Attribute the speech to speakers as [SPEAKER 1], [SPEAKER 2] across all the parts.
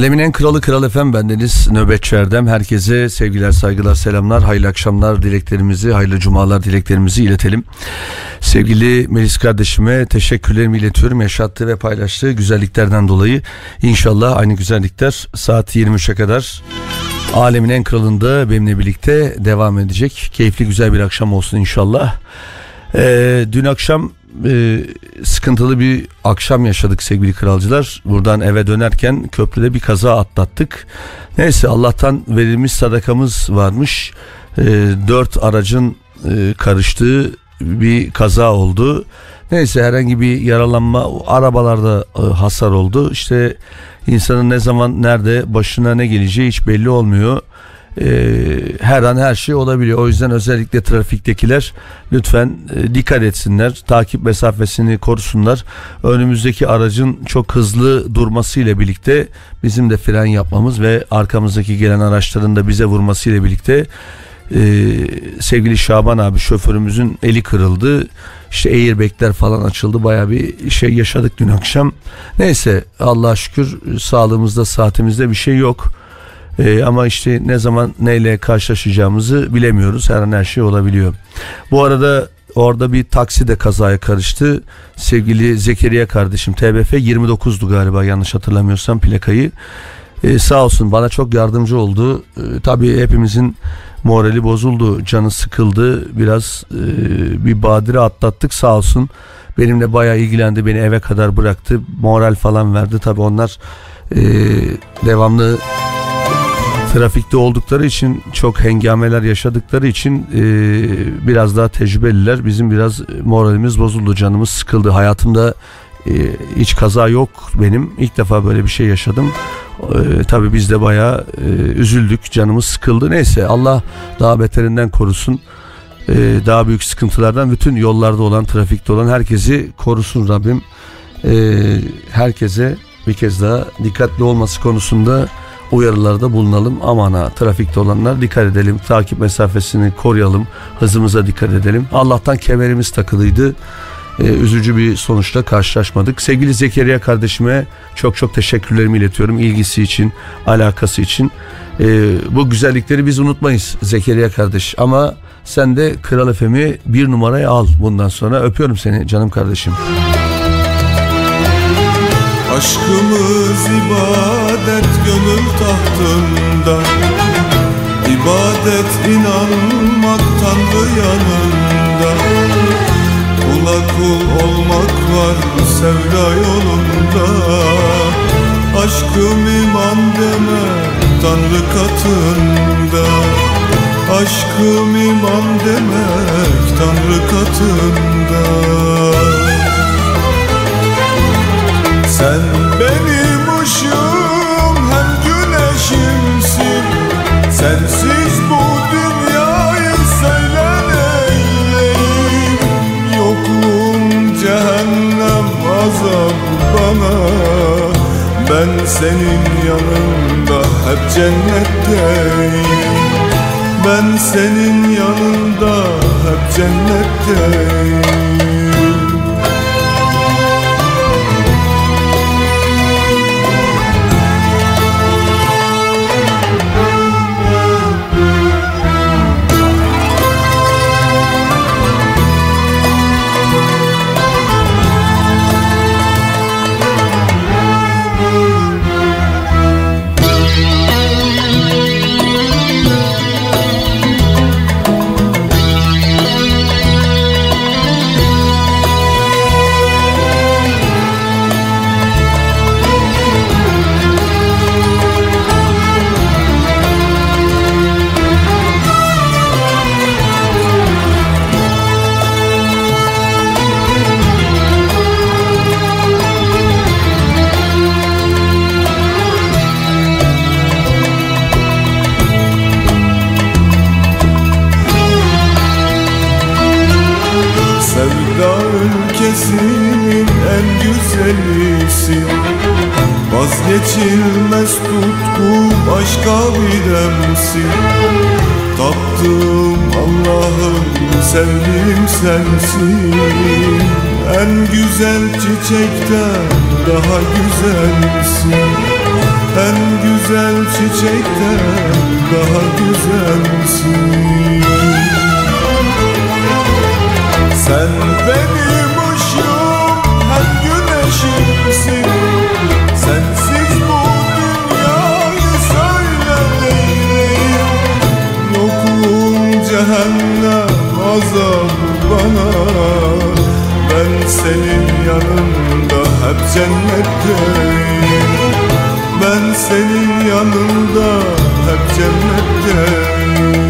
[SPEAKER 1] Alemin en kralı kral efem bendeniz Nöbetçi Erdem. Herkese sevgiler, saygılar, selamlar, hayırlı akşamlar dileklerimizi, hayırlı cumalar dileklerimizi iletelim. Sevgili Melis kardeşime teşekkürlerimi iletiyorum. Yaşattığı ve paylaştığı güzelliklerden dolayı. İnşallah aynı güzellikler saat 23'e kadar Alemin en kralında benimle birlikte devam edecek. Keyifli güzel bir akşam olsun inşallah. Ee, dün akşam e, sıkıntılı bir akşam yaşadık sevgili kralcılar. Buradan eve dönerken köprüde bir kaza atlattık. Neyse Allah'tan verilmiş sadakamız varmış. E, dört aracın e, karıştığı bir kaza oldu. Neyse herhangi bir yaralanma arabalarda e, hasar oldu. İşte insanın ne zaman nerede başına ne geleceği hiç belli olmuyor e, her an her şey olabiliyor. O yüzden özellikle trafiktekiler lütfen e, dikkat etsinler. Takip mesafesini korusunlar. Önümüzdeki aracın çok hızlı durması ile birlikte bizim de fren yapmamız ve arkamızdaki gelen araçların da bize vurması ile birlikte e, sevgili Şaban abi şoförümüzün eli kırıldı. İşte airbagler falan açıldı. Baya bir şey yaşadık dün akşam. Neyse Allah'a şükür sağlığımızda saatimizde bir şey yok. Ee, ama işte ne zaman neyle karşılaşacağımızı bilemiyoruz. Her an her şey olabiliyor. Bu arada orada bir taksi de kazaya karıştı. Sevgili Zekeriya kardeşim TBF 29'du galiba yanlış hatırlamıyorsam plakayı. Ee, sağ olsun bana çok yardımcı oldu. Ee, tabii hepimizin morali bozuldu, canı sıkıldı. Biraz e, bir badire atlattık sağ olsun. Benimle bayağı ilgilendi, beni eve kadar bıraktı. Moral falan verdi. Tabii onlar e, devamlı trafikte oldukları için çok hengameler yaşadıkları için e, biraz daha tecrübeliler. Bizim biraz moralimiz bozuldu, canımız sıkıldı. Hayatımda e, hiç kaza yok benim. İlk defa böyle bir şey yaşadım. E, tabii biz de bayağı e, üzüldük, canımız sıkıldı. Neyse Allah daha beterinden korusun. E, daha büyük sıkıntılardan bütün yollarda olan, trafikte olan herkesi korusun Rabbim. E, herkese bir kez daha dikkatli olması konusunda uyarılarda bulunalım. Aman ha trafikte olanlar dikkat edelim. Takip mesafesini koruyalım. Hızımıza dikkat edelim. Allah'tan kemerimiz takılıydı. Ee, üzücü bir sonuçla karşılaşmadık. Sevgili Zekeriya kardeşime çok çok teşekkürlerimi iletiyorum. ilgisi için, alakası için. Ee, bu güzellikleri biz unutmayız Zekeriya kardeş. Ama sen de Kral Efem'i bir numaraya al bundan sonra. Öpüyorum seni canım kardeşim.
[SPEAKER 2] Aşkımız ibadet gönül tahtında. İbadet inanmak Tanrı yanında. Kula kul olmak var sevda yolunda. Aşkım iman deme Tanrı katında. Aşkım iman demek Tanrı katında Sen benim ışığım hem güneşimsin. Sensiz bu dünyayı söyle neyleyim Yokluğum cehennem azap bana. Ben senin yanında hep cennetteyim. Ben senin yanında hep cennetteyim sensin En güzel çiçekten daha güzelsin. En güzel çiçekten daha güzelsin. Sen benim ışığım hem güneşimsin. Sensiz bu dünyayı söyleyeyim Yokluğun cehennem azabı bana. Ben senin yanında hep cennetteyim. Ben senin yanında hep cennetteyim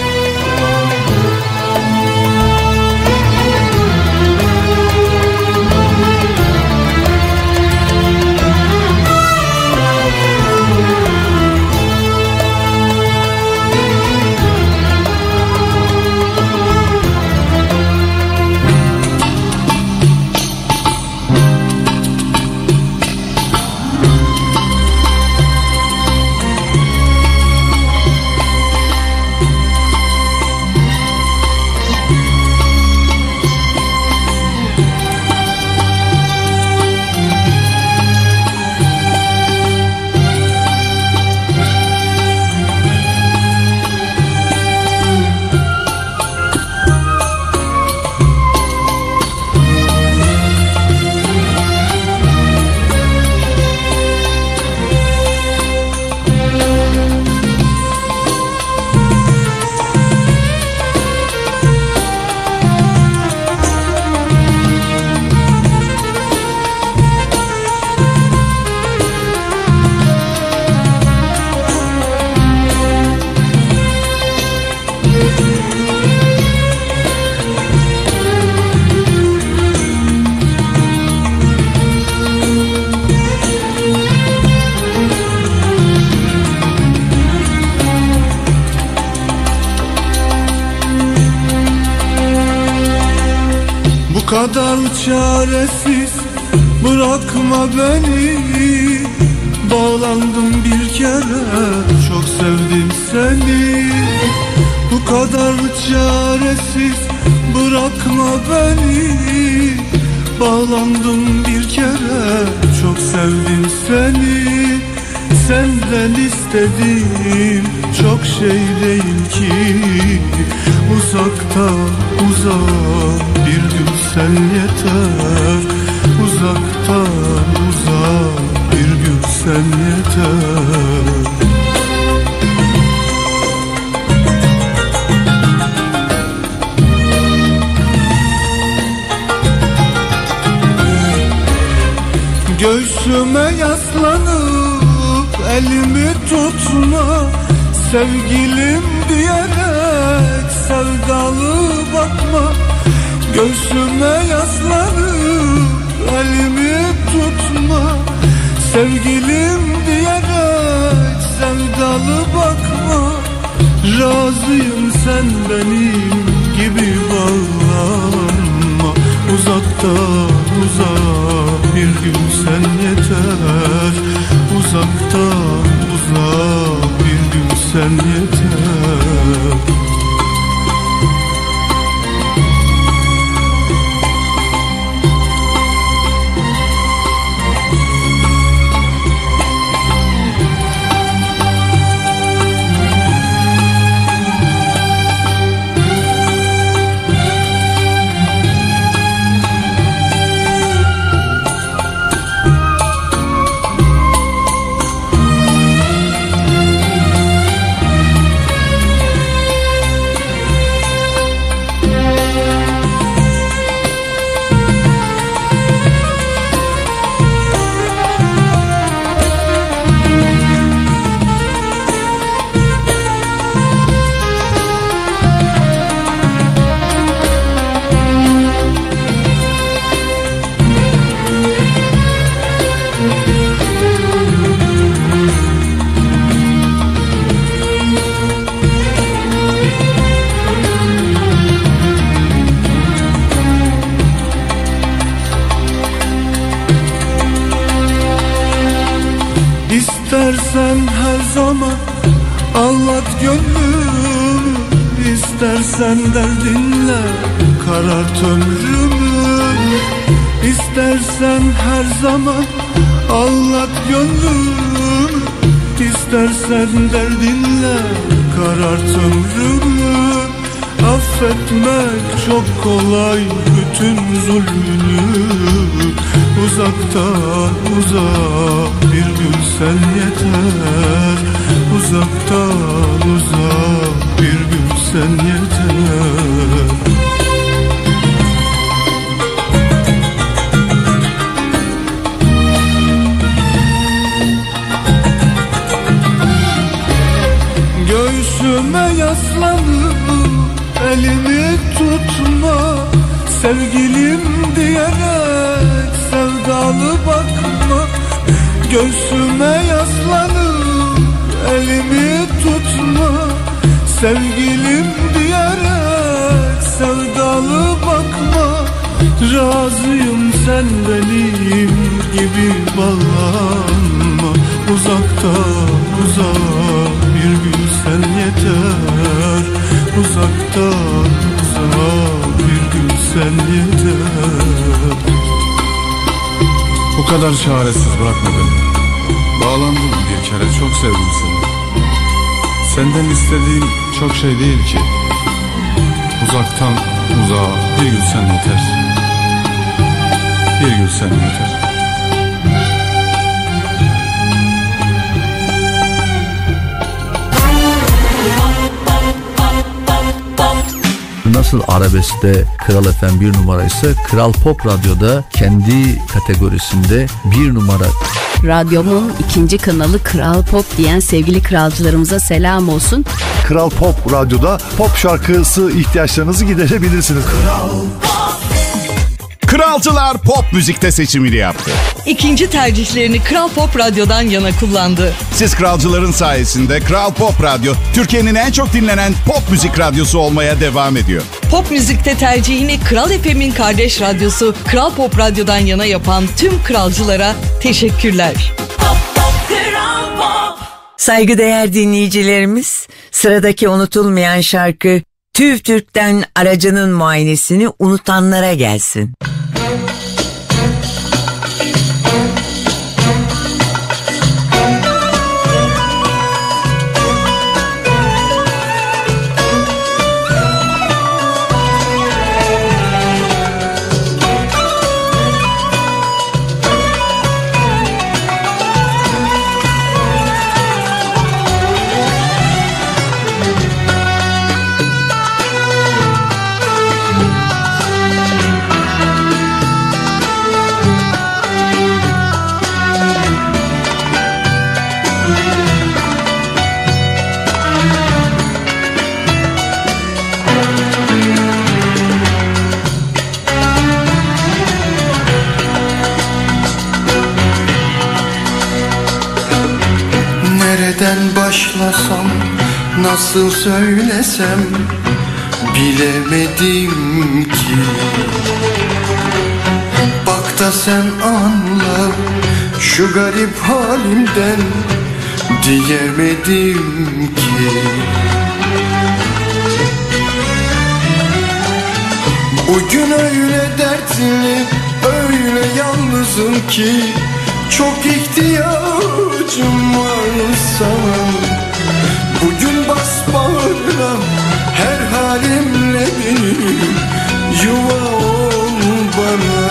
[SPEAKER 2] Çaresiz. Bırakma beni. Bağlandım bir kere. Çok sevdim seni. Bu kadar çaresiz. Bırakma beni. Bağlandım bir kere. Çok sevdim seni. Senden istediğim çok şey değil ki Uzakta uzak. Bir gün sen yeter. Uzaktan uzak. Bir gün sen yeter. Göğsüme yaslanıp elimi tutma Sevgilim diyerek sevdalı bakma. Göğsüme yaslanıp elimi tutma. Sevgilim diyerek sevdalı bakma. Razıyım sen benim gibi bağlanma. Uzaktan uzak bir gün sen yeter. Uzaktan uzak bir gün sen yeter İstersen her zaman Anlat gönlümü İstersen derdinle Karart ömrümü. Affetmek çok kolay bütün zulmünü. Uzaktan uzak bir gün sen yeter. Uzaktan uzak bir gün sen yeter yaslanıp elimi tutma. Sevgilim diyerek sevdalı bakma. Göğsüme yaslanıp elimi tutma. Sevgilim diyerek sevdalı bakma. Razıyım sen benim gibi bağlanma. Uzaktan uzak sen yeter Uzaktan uzak bir gün sen yeter.
[SPEAKER 3] Bu kadar çaresiz bırakma beni. Bağlandım bir kere çok sevdim seni. Senden istediğim çok şey değil ki. Uzaktan uzağa bir gün sen yeter. Bir gün sen yeter
[SPEAKER 1] Nasıl arabeskte Kral FM bir numara ise Kral Pop Radyo'da kendi kategorisinde bir numara.
[SPEAKER 4] Radyomun ikinci kanalı Kral Pop diyen sevgili kralcılarımıza selam olsun.
[SPEAKER 5] Kral Pop Radyo'da pop şarkısı ihtiyaçlarınızı giderebilirsiniz.
[SPEAKER 6] Kralcılar pop müzikte seçimini yaptı.
[SPEAKER 7] İkinci tercihlerini Kral Pop Radyo'dan yana kullandı.
[SPEAKER 6] Siz kralcıların sayesinde Kral Pop Radyo Türkiye'nin en çok dinlenen pop müzik radyosu olmaya devam ediyor.
[SPEAKER 7] Pop müzikte tercihini Kral FM'in kardeş radyosu Kral Pop Radyo'dan yana yapan tüm kralcılara teşekkürler.
[SPEAKER 8] Saygıdeğer dinleyicilerimiz, sıradaki unutulmayan şarkı TÜV TÜRK'ten aracının muayenesini unutanlara gelsin.
[SPEAKER 2] Başlasam, nasıl söylesem bilemedim ki. Bak da sen anla şu garip halimden diyemedim ki. Bugün öyle dertli, öyle yalnızım ki Çok ihtiyacım var her halimle benim Yuva ol bana.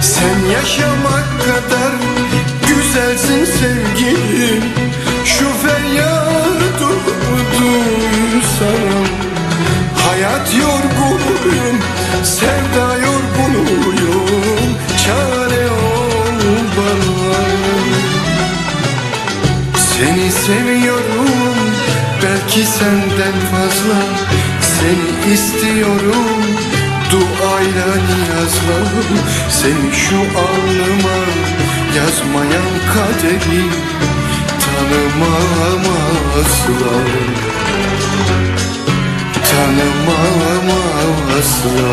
[SPEAKER 2] Sen yaşamak kadar güzelsin sevgilim. Şu feryadı duysam Hayat yorgunuyum, sevda yorgunuyum. Çare ol bana. Seni seviyorum, senden fazla. Seni istiyorum, duayla niyazla Seni şu alnıma yazmayan kaderi Tanımam asla Tanımam asla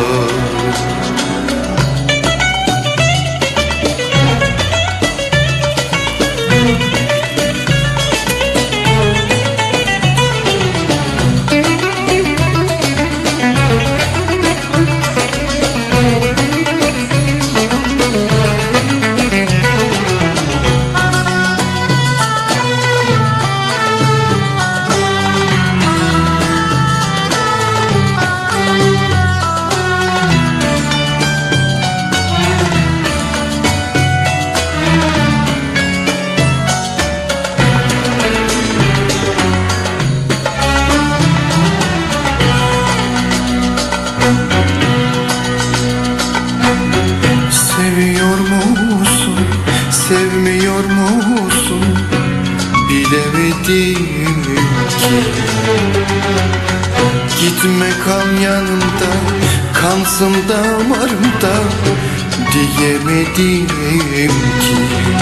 [SPEAKER 9] Diyemedim ki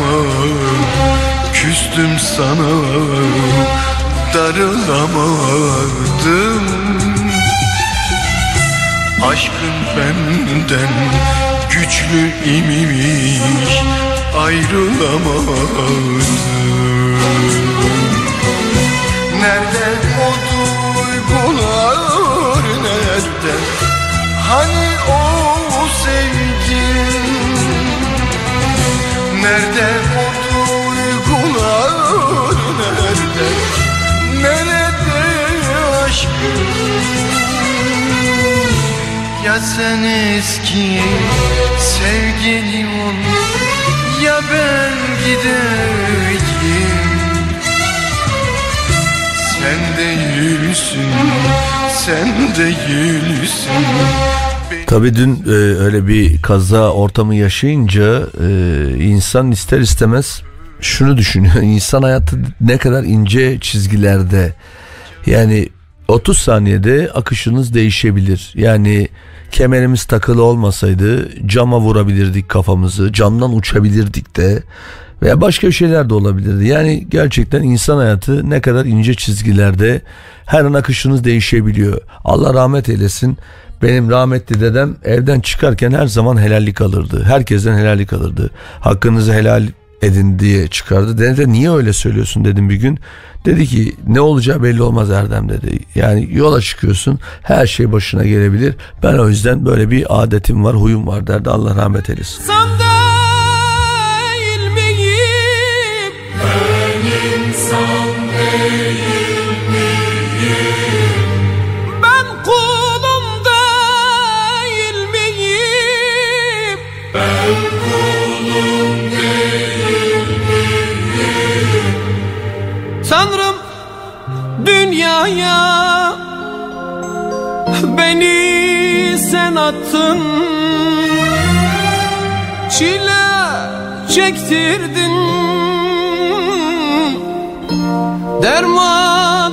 [SPEAKER 10] Hayatıma küstüm sana Darılamadım Aşkın benden güçlü imiş Ayrılamadım Nerede o duygular nerede? Hani Ya sen eski sevgili ol Ya ben gideyim sen değilsin, sen değilsin.
[SPEAKER 1] Tabii dün e, öyle bir kaza ortamı yaşayınca e, insan ister istemez şunu düşünüyor. İnsan hayatı ne kadar ince çizgilerde. Yani 30 saniyede akışınız değişebilir. Yani kemerimiz takılı olmasaydı cama vurabilirdik kafamızı, camdan uçabilirdik de veya başka şeyler de olabilirdi. Yani gerçekten insan hayatı ne kadar ince çizgilerde her an akışınız değişebiliyor. Allah rahmet eylesin. Benim rahmetli dedem evden çıkarken her zaman helallik alırdı. Herkesten helallik alırdı. Hakkınızı helal edin diye çıkardı. Dedi niye öyle söylüyorsun dedim bir gün. Dedi ki ne olacağı belli olmaz Erdem dedi. Yani yola çıkıyorsun her şey başına gelebilir. Ben o yüzden böyle bir adetim var huyum var derdi Allah rahmet eylesin.
[SPEAKER 10] Sen dünyaya. Beni sen attın. Çile çektirdin. Derman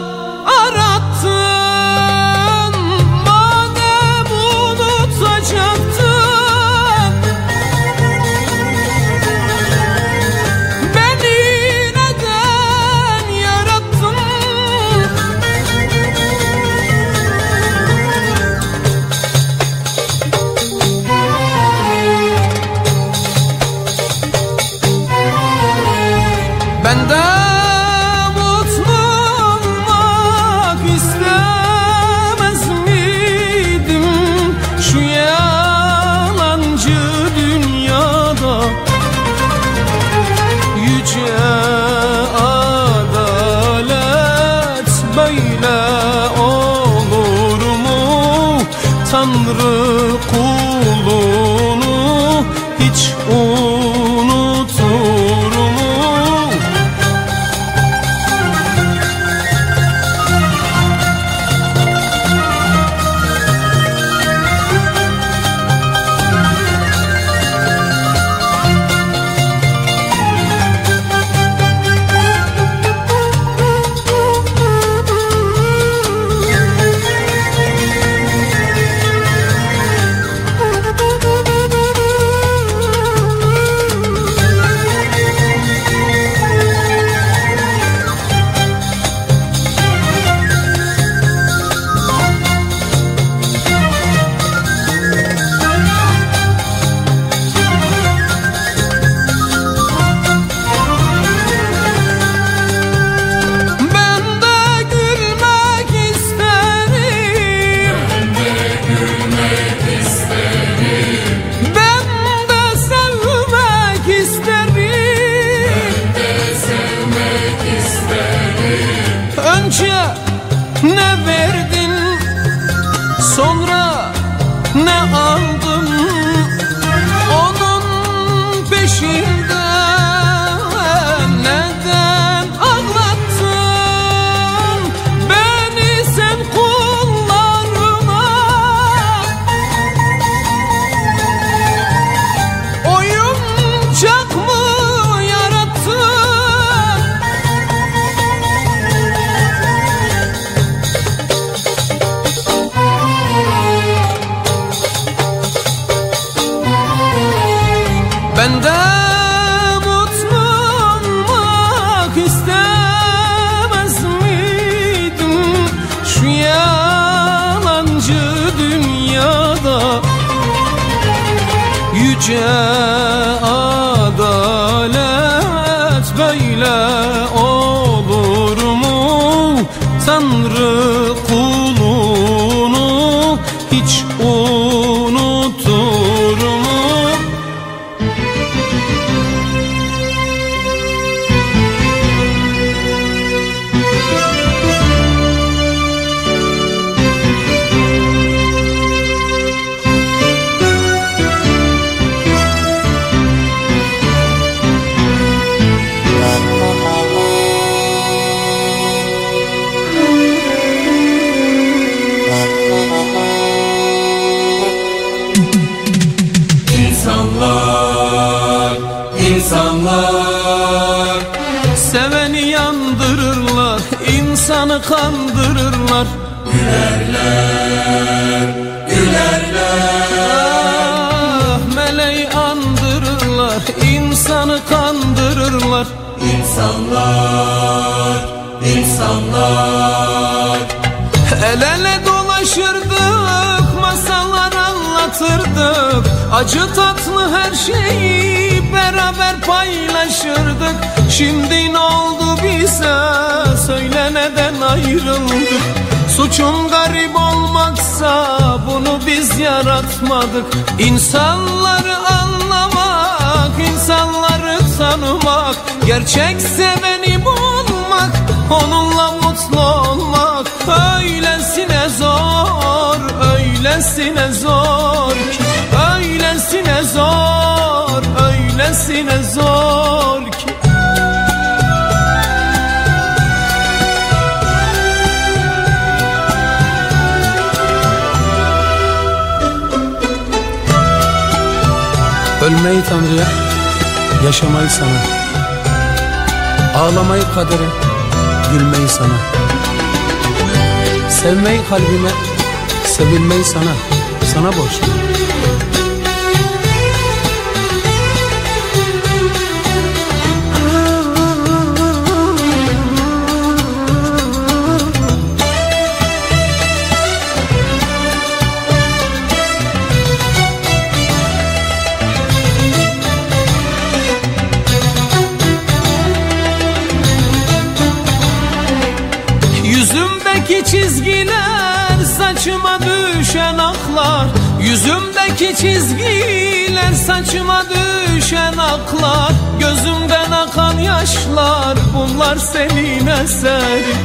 [SPEAKER 10] Sanki çizgiler saçıma düşen aklar Gözümden akan yaşlar bunlar senin eserin.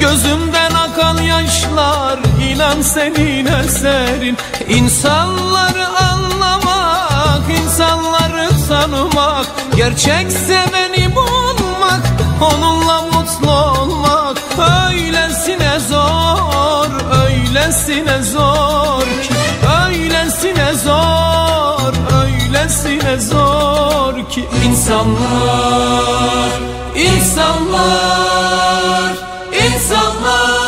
[SPEAKER 10] Gözümden akan yaşlar inan senin eserin. İnsanları anlamak, insanları tanımak Gerçek seveni bulmak, onunla mutlu olmak. Öylesine zor, öylesine zor ki öylesine zor ki insanlar, insanlar, insanlar.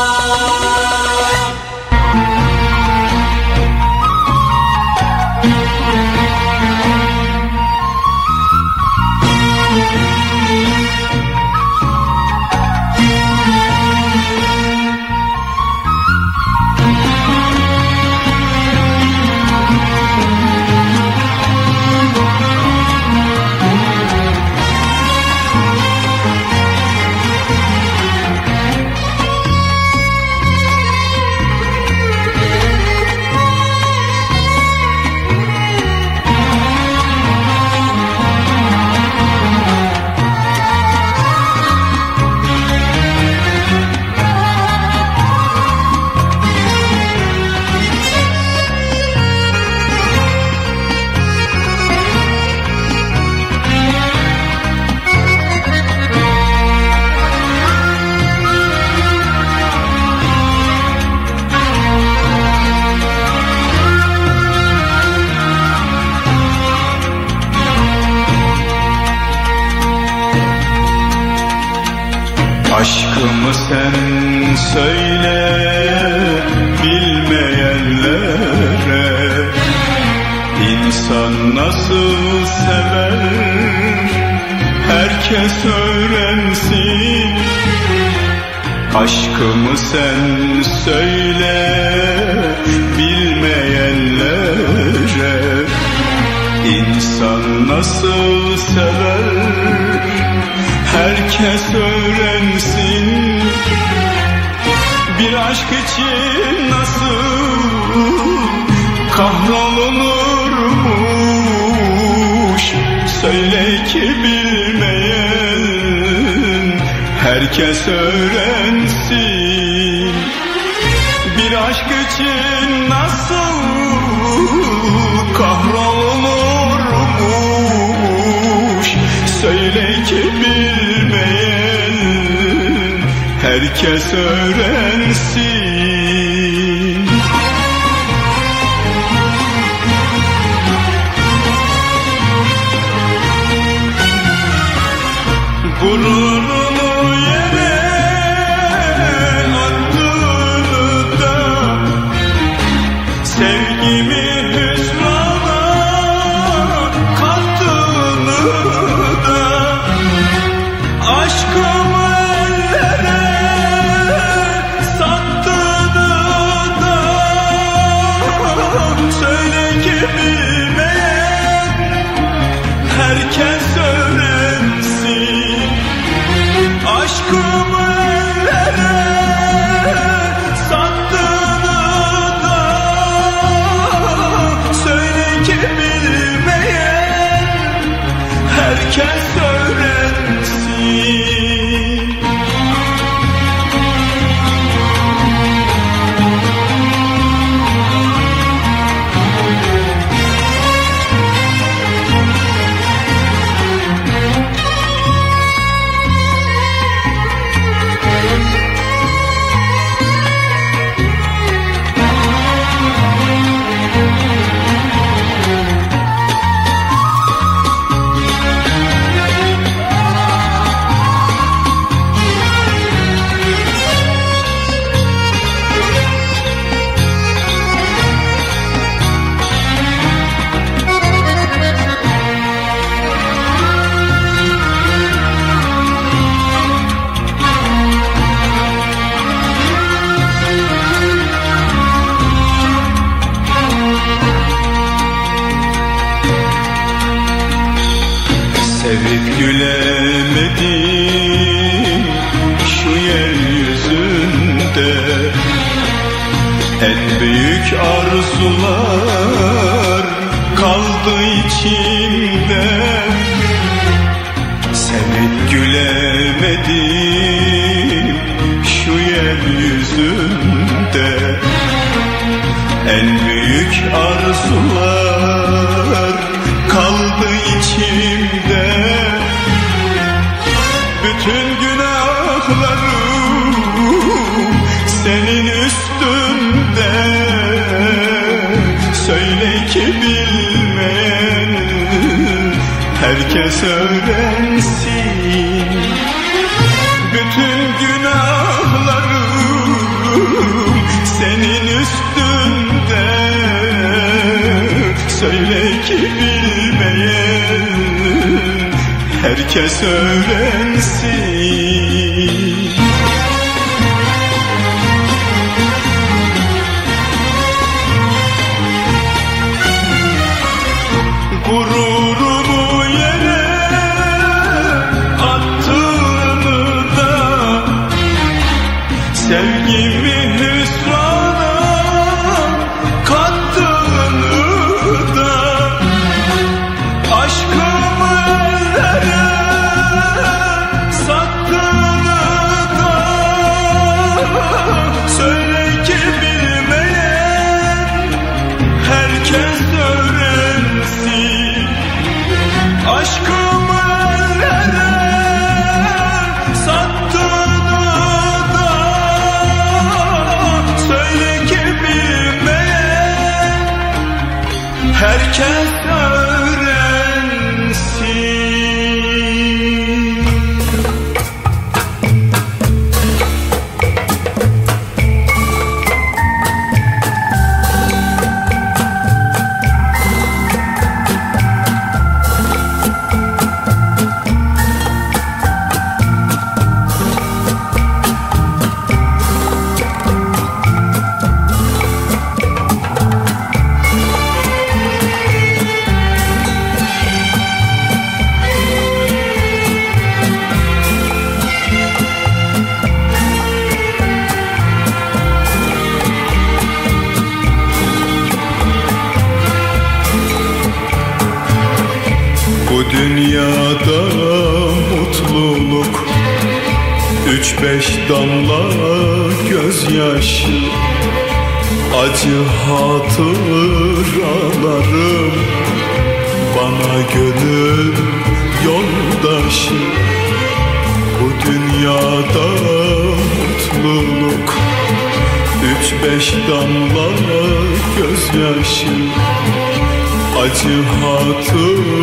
[SPEAKER 2] Sen söyle bilmeyenlere
[SPEAKER 11] İnsan nasıl sever? Herkes öğrensin. Aşkımı sen söyle bilmeyenlere İnsan nasıl sever? herkes öğrensin. Bir aşk için nasıl kahrolunurmuş? Söyle ki bilmeyen herkes öğrensin. Bir aşk için nasıl kahrolunurmuş? Söyle ki bilmeyen herkes öğrensin. Acı hatıralarım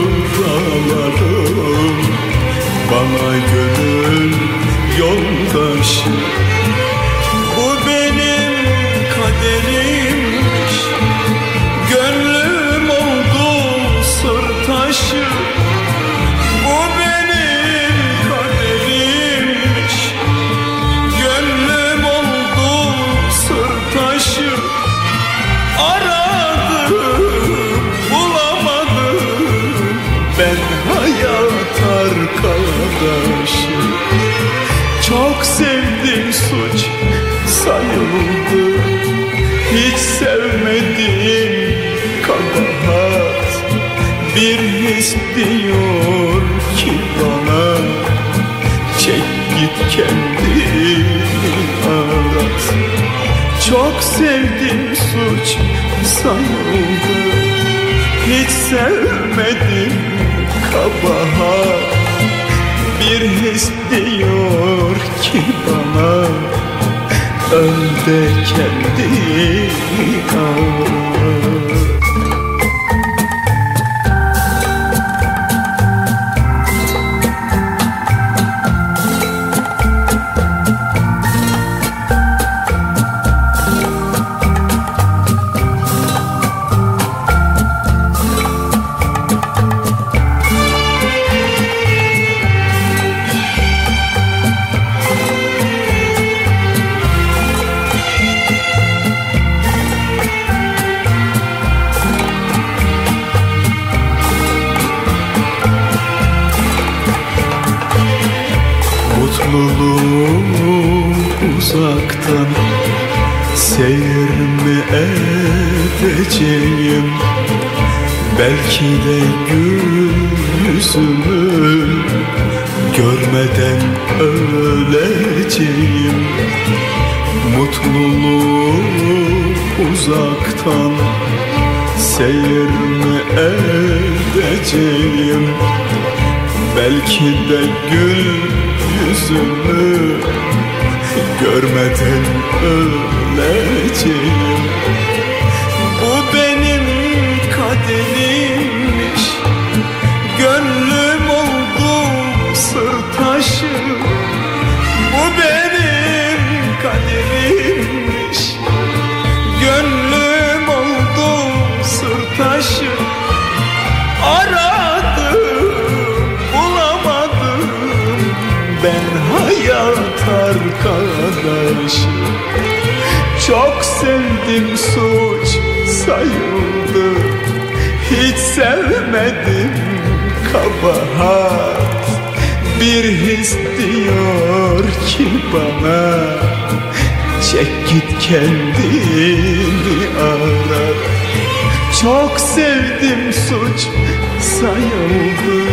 [SPEAKER 11] Çok sevdim suç sayıldı Hiç sevmedim kabahat. Bir his diyor ki bana Öl de kendini arat uzaktan Seyir mi edeceğim? Belki de gül yüzümü Görmeden öleceğim sevdim suç sayıldı. Hiç sevmedim kabahat. Bir his diyor ki bana Çek git kendini arat çok sevdim suç sayıldı.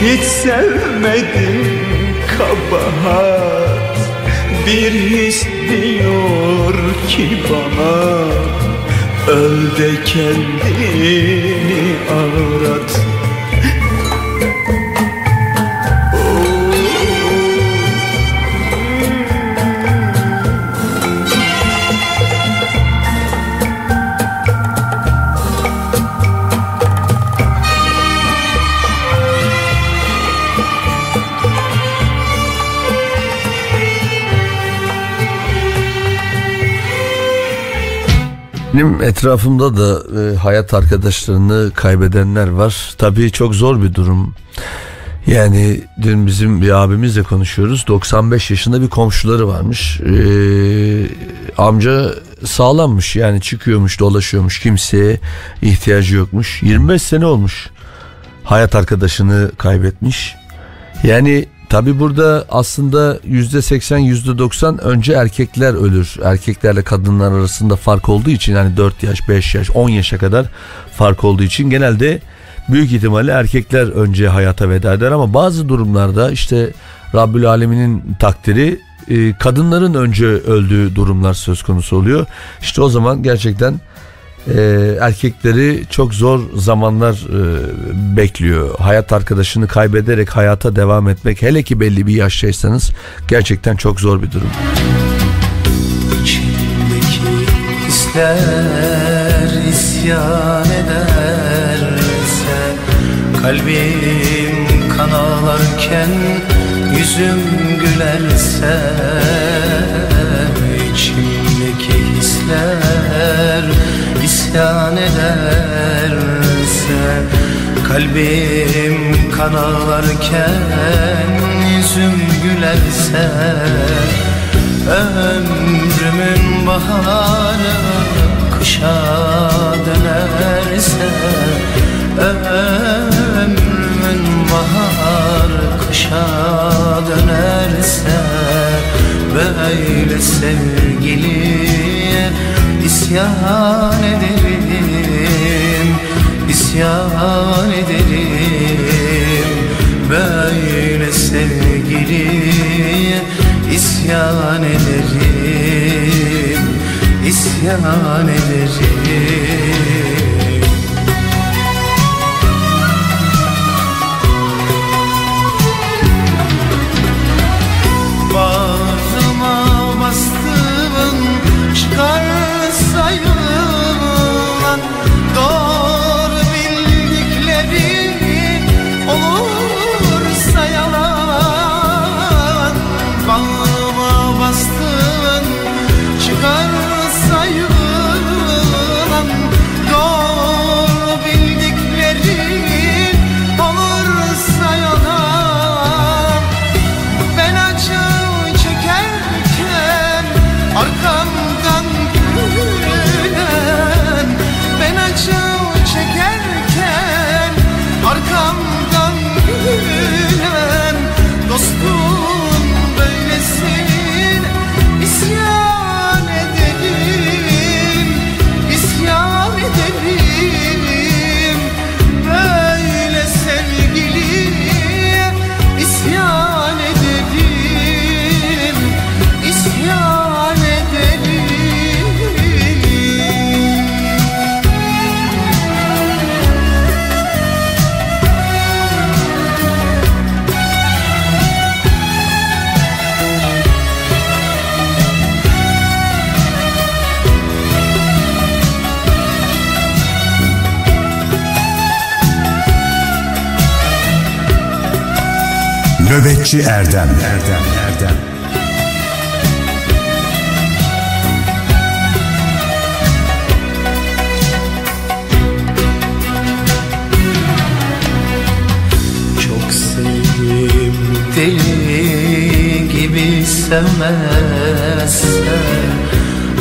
[SPEAKER 11] Hiç sevmedim kabahat Bir his diyor ki bana. Öl de kendini arat
[SPEAKER 1] Benim etrafımda da e, hayat arkadaşlarını kaybedenler var. Tabii çok zor bir durum. Yani dün bizim bir abimizle konuşuyoruz. 95 yaşında bir komşuları varmış. Ee, amca sağlammış yani çıkıyormuş dolaşıyormuş kimseye ihtiyacı yokmuş. 25 sene olmuş hayat arkadaşını kaybetmiş. Yani tabi burada aslında yüzde seksen yüzde doksan önce erkekler ölür. Erkeklerle kadınlar arasında fark olduğu için yani 4 yaş 5 yaş 10 yaşa kadar fark olduğu için genelde büyük ihtimalle erkekler önce hayata veda eder ama bazı durumlarda işte Rabbül Alemin'in takdiri e, kadınların önce öldüğü durumlar söz konusu oluyor. İşte o zaman gerçekten e, erkekleri çok zor zamanlar e, bekliyor. Hayat arkadaşını kaybederek hayata devam etmek hele ki belli bir yaştaysanız gerçekten çok zor bir durum.
[SPEAKER 9] İçimdeki hisler isyan ederse Kalbim kan ağlarken yüzüm gülerse İçimdeki hisler isyan ederse Kalbim kan ağlarken yüzüm gülerse Ömrümün baharı kışa dönerse Ömrümün baharı kışa dönerse Böyle sevgiliye isyan ederim isyan ederim. Böyle sevgiliye isyan ederim isyan ederim
[SPEAKER 6] Nöbetçi Erdem. Erdem Erdem.
[SPEAKER 9] Çok sevdim deli gibi sevmezsen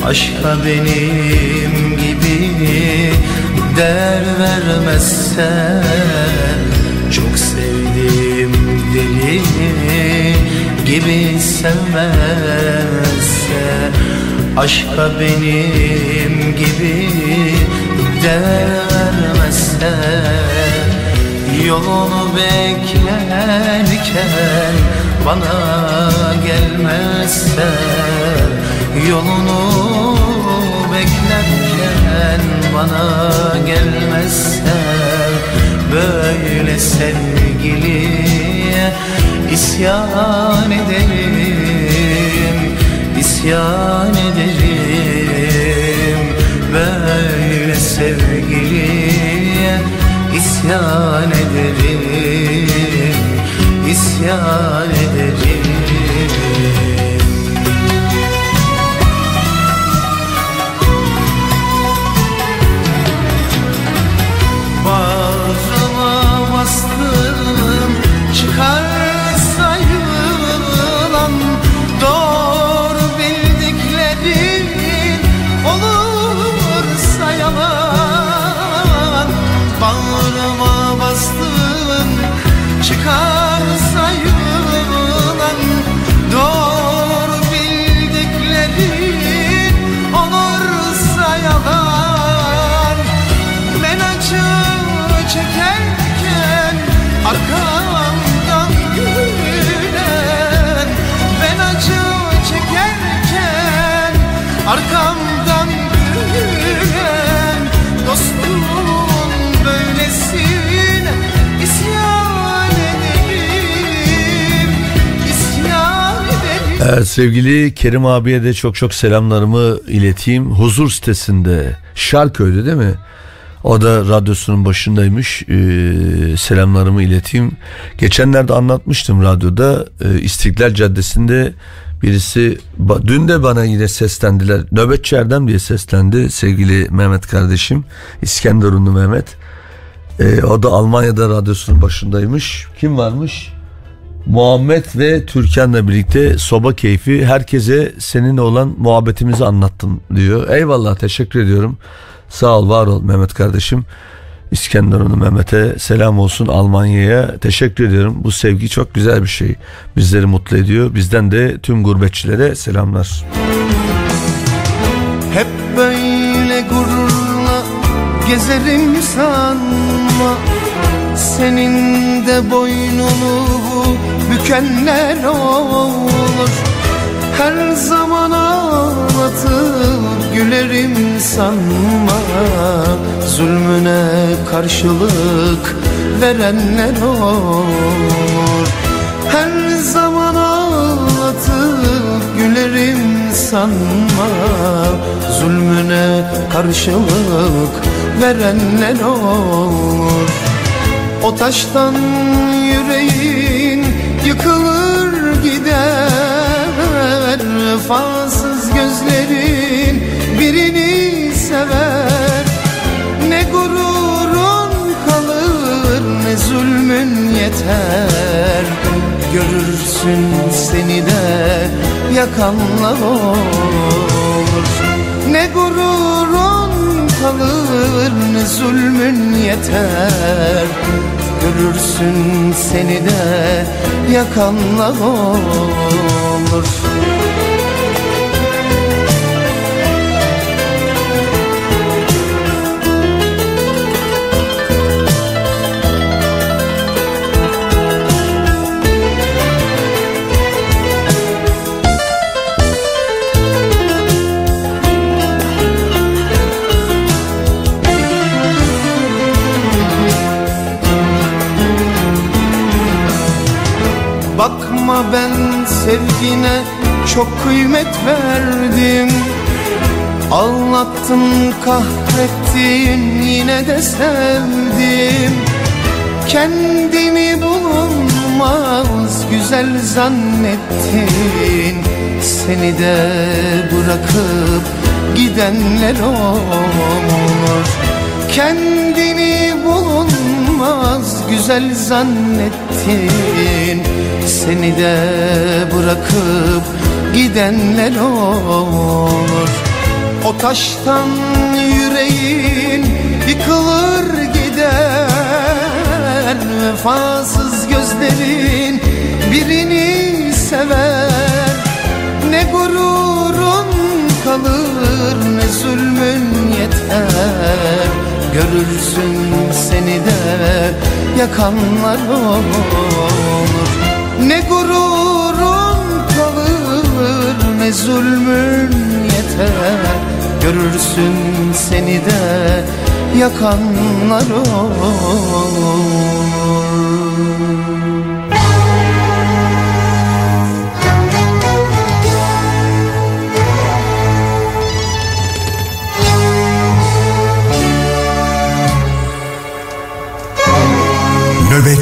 [SPEAKER 9] Aşka benim gibi değer vermezsen gibi sevmezsen Aşka benim gibi değer vermezsen Yolunu beklerken bana gelmezse Yolunu beklerken bana gelmezse Böyle sevgiliye isyan ederim isyan ederim. Böyle sevgiliye isyan ederim isyan
[SPEAKER 1] Evet, sevgili Kerim abiye de çok çok selamlarımı ileteyim. Huzur sitesinde Şarköy'de değil mi? O da radyosunun başındaymış. Ee, selamlarımı ileteyim. Geçenlerde anlatmıştım radyoda. Ee, İstiklal Caddesi'nde birisi dün de bana yine seslendiler. Nöbetçi Erdem diye seslendi sevgili Mehmet kardeşim. İskenderunlu Mehmet. Ee, o da Almanya'da radyosunun başındaymış. Kim varmış? Muhammed ve Türkan'la birlikte soba keyfi herkese seninle olan muhabbetimizi anlattım diyor. Eyvallah teşekkür ediyorum. Sağ ol var ol Mehmet kardeşim. İskenderun'u Mehmet'e selam olsun Almanya'ya teşekkür ediyorum. Bu sevgi çok güzel bir şey. Bizleri mutlu ediyor. Bizden de tüm gurbetçilere selamlar.
[SPEAKER 9] Hep böyle gururla gezerim sanma Senin de boynunu bükenler olur. Her zaman ağlatıp gülerim sanma. Zulmüne karşılık verenler olur. Her zaman ağlatıp gülerim sanma. Zulmüne karşılık verenler olur. O taştan yüreğin yıkılır gider. Vefasız gözlerin birini sever. Ne gururun kalır ne zulmün yeter. Görürsün seni de yakanlar olur. Ne gururun kalır ne zulmün yeter Görürsün seni de yakanlar olur ben sevgine çok kıymet verdim. Ağlattın kahrettin yine de sevdim. Kendini bulunmaz güzel zannettin. Seni de bırakıp gidenler olur bulunmaz güzel zannettin. Seni de bırakıp gidenler olur. O taştan yüreğin yıkılır gider. Vefasız gözlerin birini sever. Ne gururun kalır ne zulmün yeter Görürsün seni de yakanlar olur. Ne gururun kalır ne zulmün yeter. Görürsün seni de yakanlar olur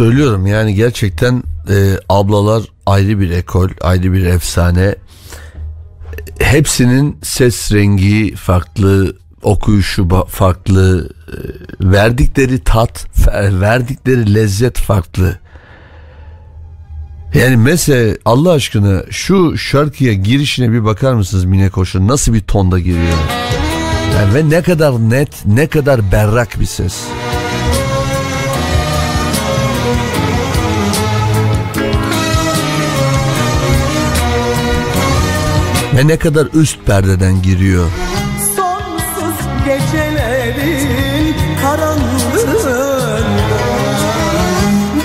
[SPEAKER 1] söylüyorum yani gerçekten e, ablalar ayrı bir ekol, ayrı bir efsane. Hepsinin ses rengi farklı, okuyuşu farklı, e, verdikleri tat, verdikleri lezzet farklı. Yani mesela Allah aşkına şu şarkıya girişine bir bakar mısınız Mine Koşun nasıl bir tonda giriyor? Yani ve ne kadar net, ne kadar berrak bir ses. Ve ne kadar üst perdeden giriyor.
[SPEAKER 10] Sonsuz gecelerin karanlığında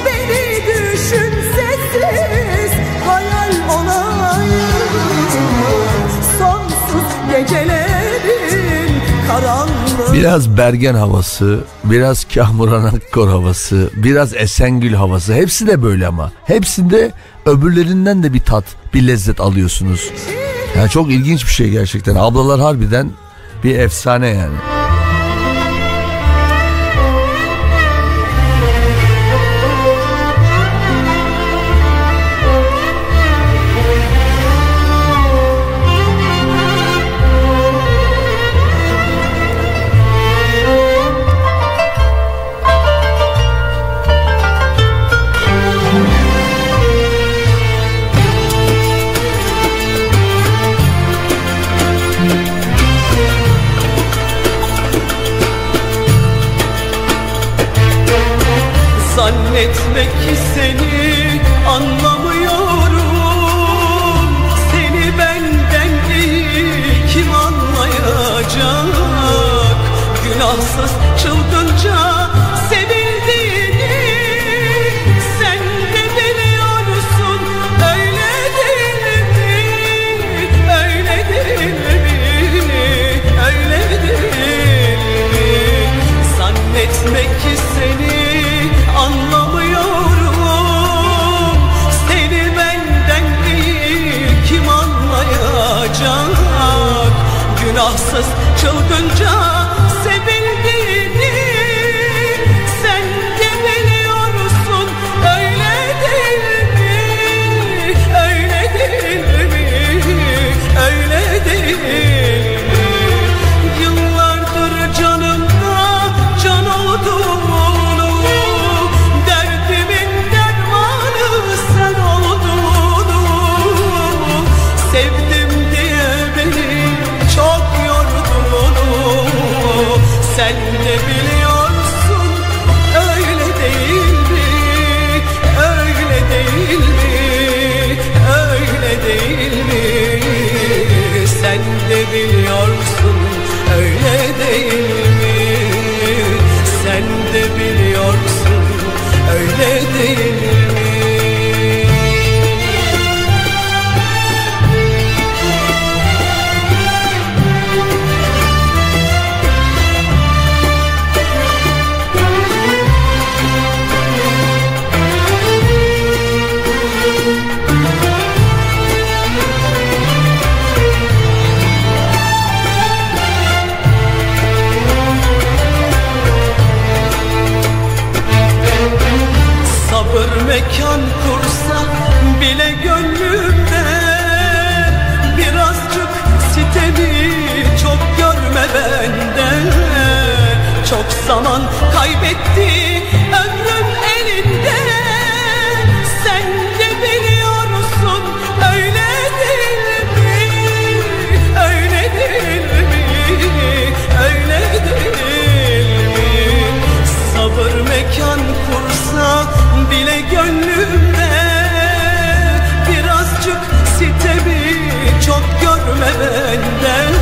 [SPEAKER 10] Beni düşün sessiz hayal olayım Sonsuz gecelerin karanlığı
[SPEAKER 1] Biraz Bergen havası, biraz Kahmuran Akkor havası, biraz Esengül havası. Hepsi de böyle ama. Hepsinde öbürlerinden de bir tat, bir lezzet alıyorsunuz. Yani çok ilginç bir şey gerçekten. Ablalar harbiden bir efsane yani.
[SPEAKER 10] Öyle Çok zaman kaybetti ömrüm elinde Sen de biliyorsun öyle değil mi? Öyle değil mi? Öyle değil mi? Sabır mekan kursa bile gönlümde Birazcık sitemi çok görme benden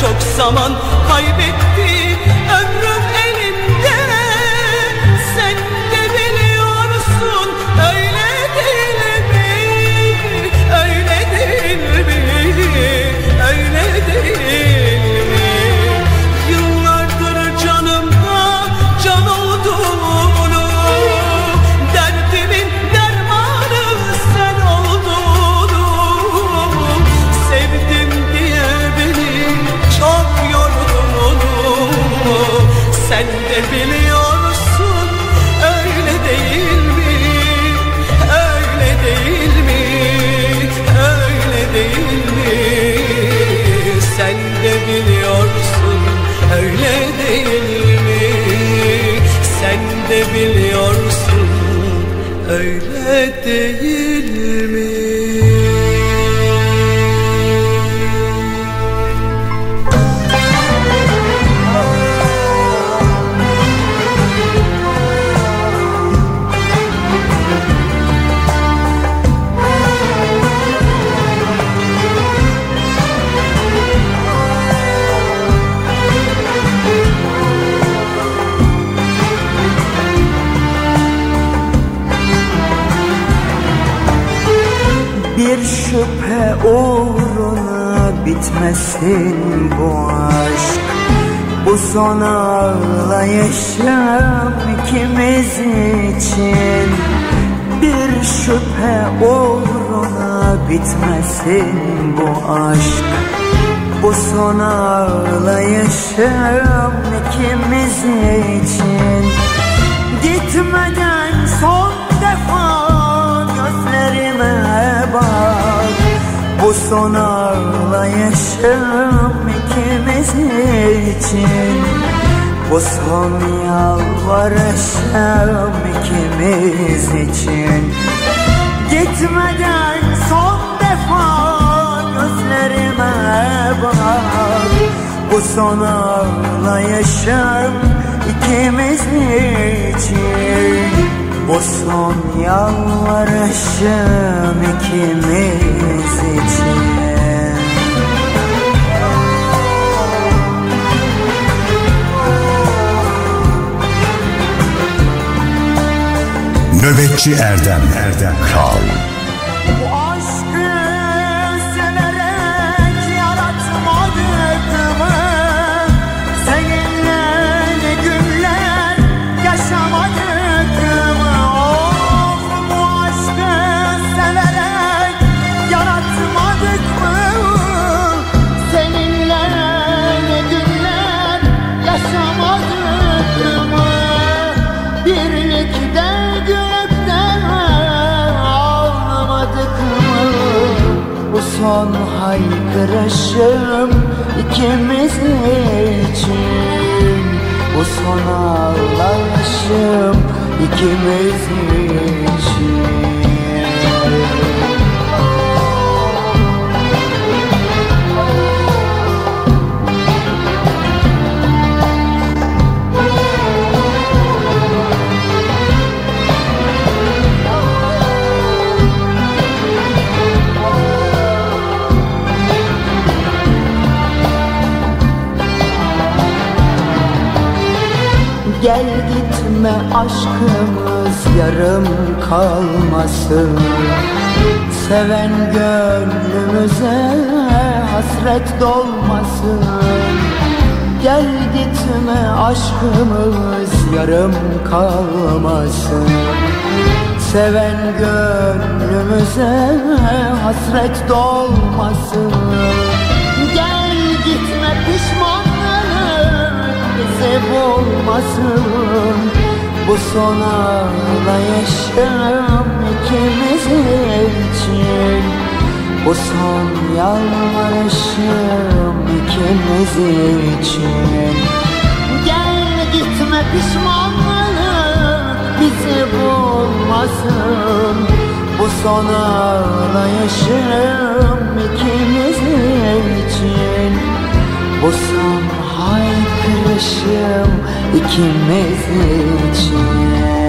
[SPEAKER 10] Çok zaman kaybetti biliyorsun öyle değil mi?
[SPEAKER 12] Uğruna bitmesin bu aşk. Bu son ağlayışım ikimiz için. Bir şüphe uğruna bitmesin bu aşk. Bu son ağlayışım ikimiz için Bu son ağlayışım ikimiz için. Bu son yalvarışım ikimiz için. Gitmeden son defa gözlerime bak. Bu son ağlayışım ikimiz için Bu son yalvarışım ikimiz için.
[SPEAKER 13] Nöbetçi Erdem Erdem Kral
[SPEAKER 12] son haykırışım ikimiz için. Bu son ağlayışım ikimiz için Gel gitme aşkımız yarım kalmasın. Seven gönlümüze hasret dolmasın. Gel gitme aşkımız yarım kalmasın. Seven gönlümüze hasret dolmasın bizi bulmasın Bu son ağlayışım ikimiz için. Bu son yalvarışım ikimiz için. Gel gitme pişmanlığın bizi bulmasın. Bu son ağlayışım ikimiz için. Bu son haykırışım ikimiz için Bu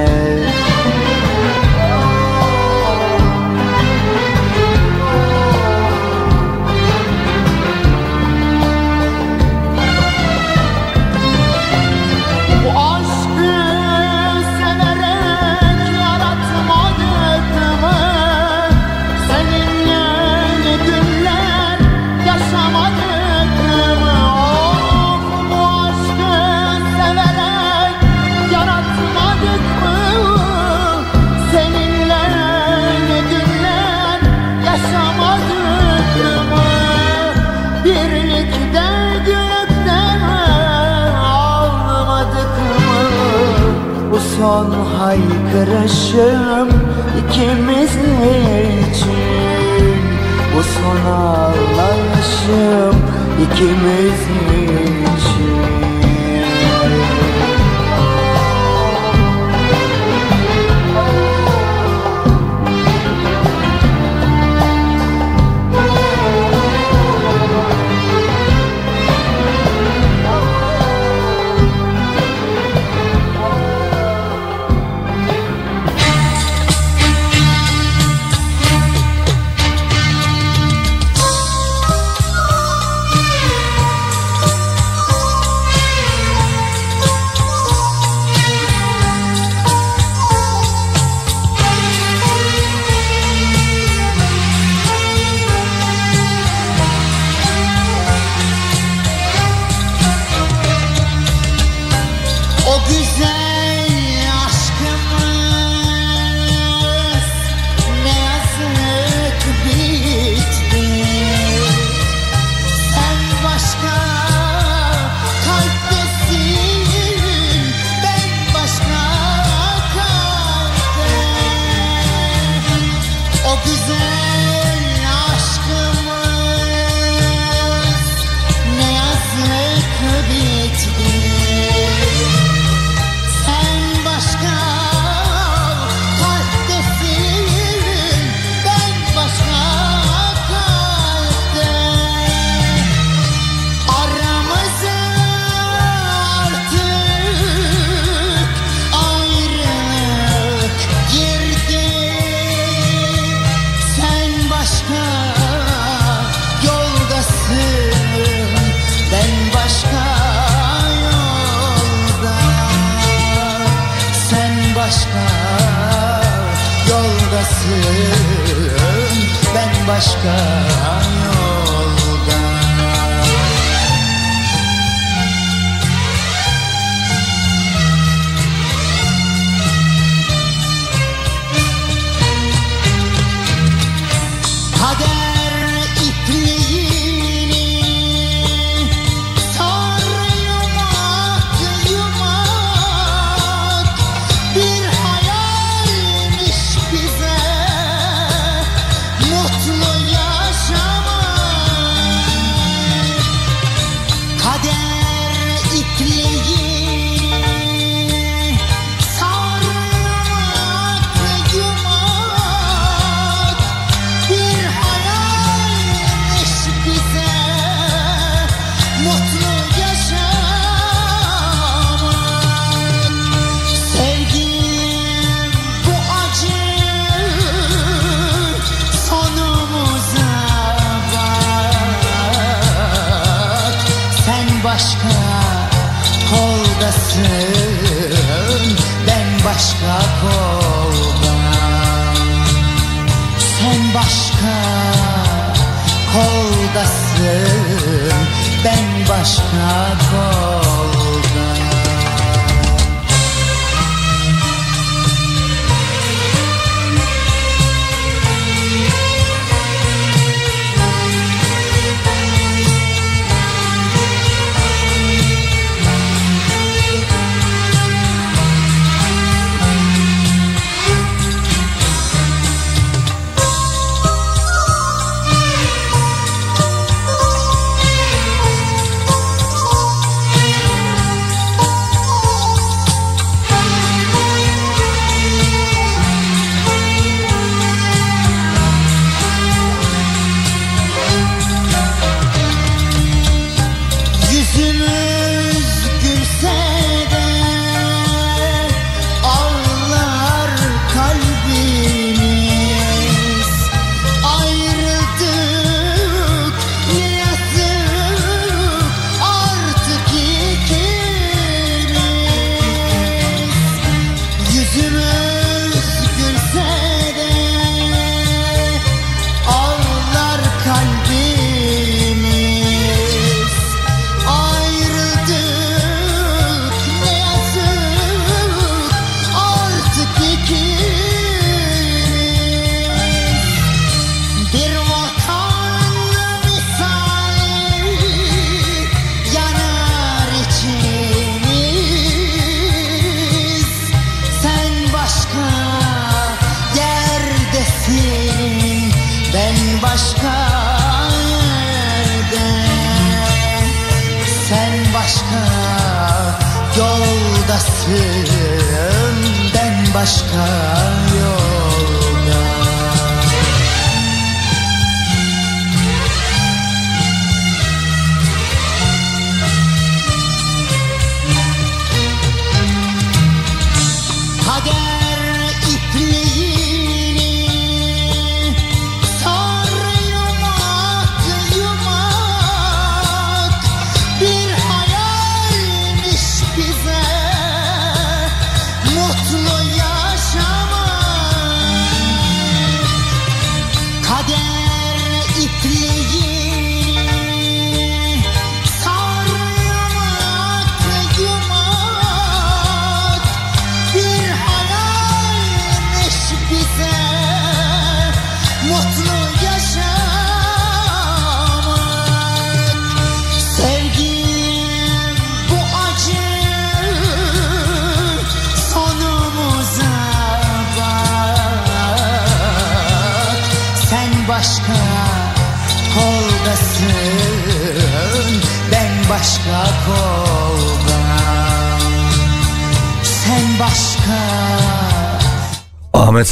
[SPEAKER 12] son haykırışım ikimiz için. Bu son ağlayışım ikimiz için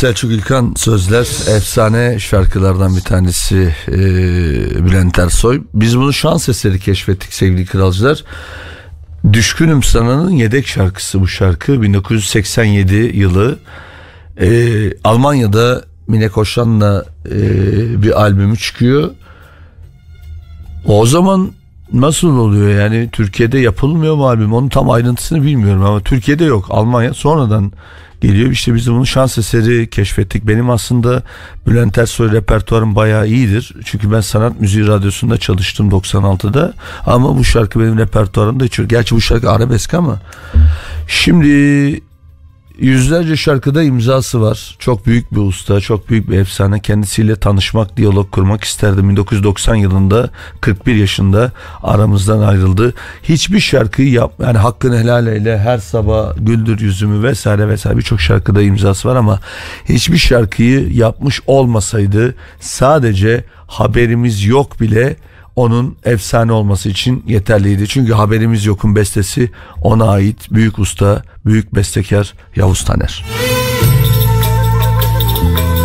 [SPEAKER 1] Selçuk İlkan sözler efsane şarkılardan bir tanesi e, Bülent Ersoy. Biz bunu şans eseri keşfettik sevgili kralcılar. Düşkünüm Sana'nın yedek şarkısı bu şarkı 1987 yılı e, Almanya'da Mine Koşan'la e, bir albümü çıkıyor. O zaman nasıl oluyor yani? Türkiye'de yapılmıyor mu albüm? Onun tam ayrıntısını bilmiyorum ama Türkiye'de yok. Almanya sonradan geliyor. İşte biz bunu şans eseri keşfettik. Benim aslında Bülent Ersoy repertuarım bayağı iyidir. Çünkü ben sanat müziği radyosunda çalıştım 96'da ama bu şarkı benim repertuarımda hiç yok. Gerçi bu şarkı arabesk ama. Şimdi Yüzlerce şarkıda imzası var. Çok büyük bir usta, çok büyük bir efsane. Kendisiyle tanışmak, diyalog kurmak isterdim. 1990 yılında 41 yaşında aramızdan ayrıldı. Hiçbir şarkıyı yap yani hakkını helal eyle her sabah güldür yüzümü vesaire vesaire birçok şarkıda imzası var ama hiçbir şarkıyı yapmış olmasaydı sadece haberimiz yok bile onun efsane olması için yeterliydi. Çünkü haberimiz yokun bestesi ona ait büyük usta, büyük bestekar Yavuz Taner.
[SPEAKER 2] En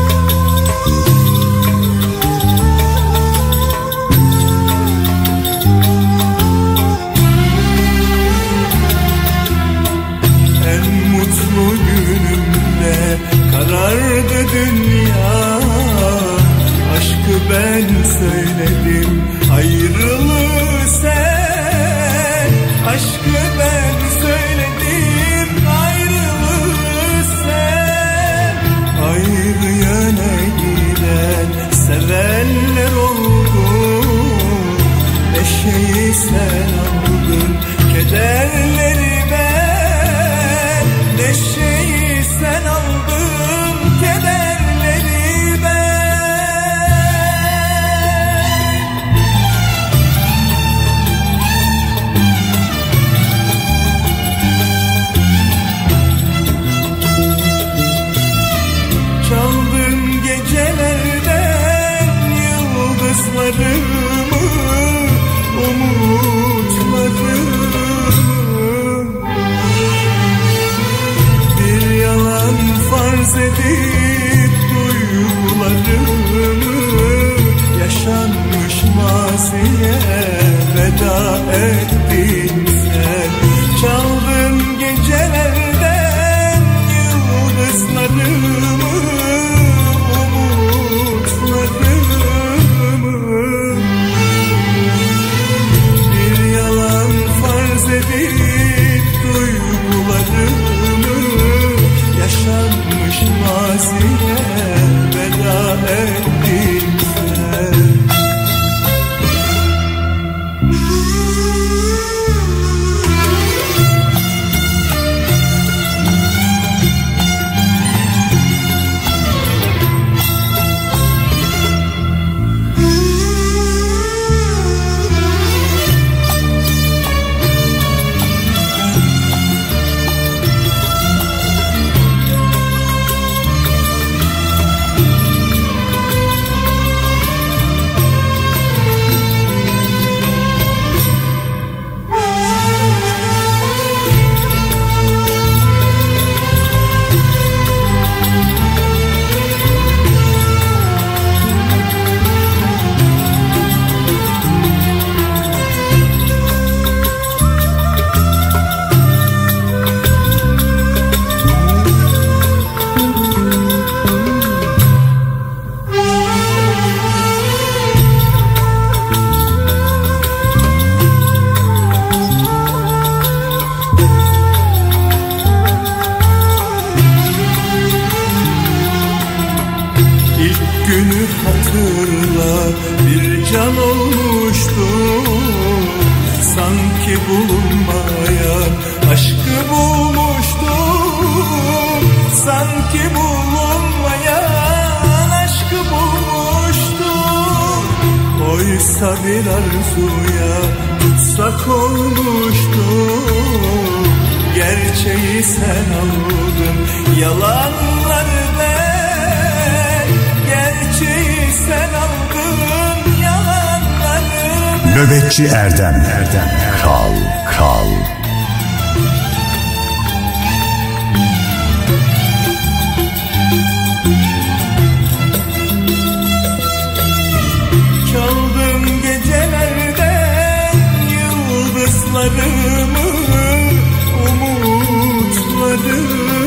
[SPEAKER 2] umutlarımı.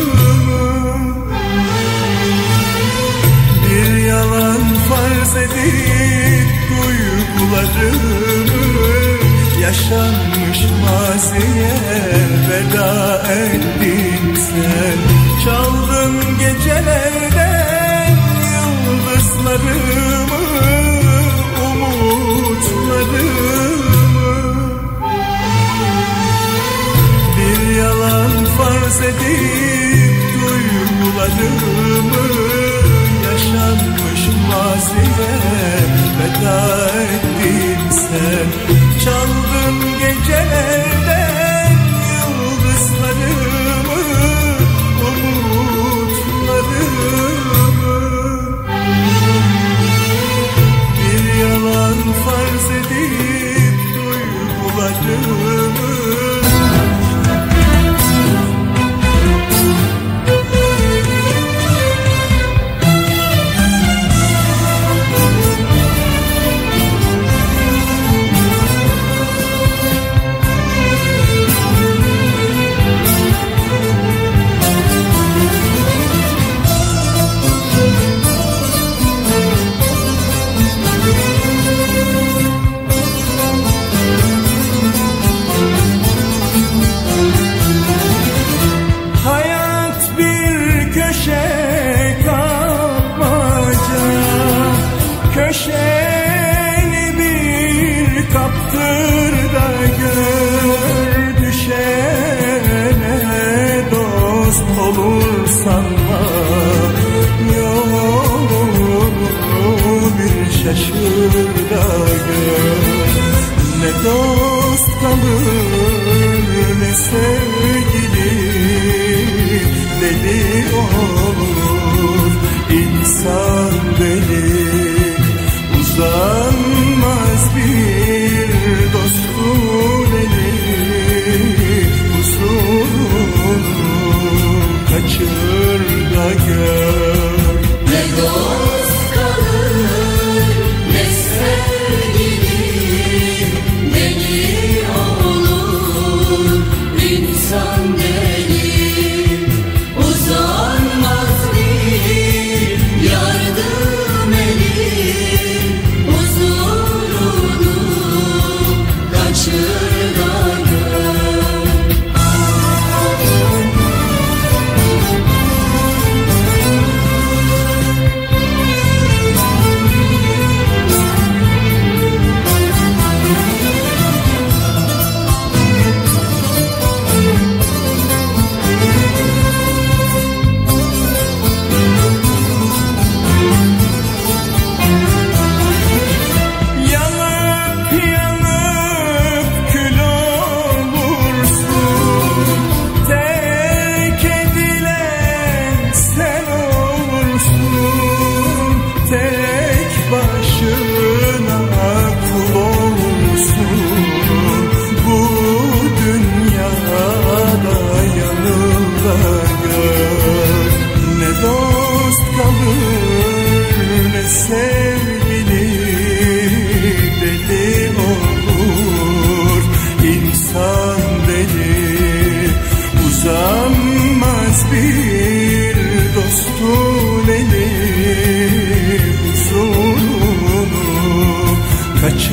[SPEAKER 2] Bir yalan farz edip duygularımı yaşanmış maziye veda sen. Çaldın geceler yıllarımı yaşanmış maziye veda ettin sen. Çaldın gecelerden yıldızlarımı umutlarımı. Bir yalan farz edip duygularımı
[SPEAKER 14] dost kalır ne
[SPEAKER 2] sevdiğim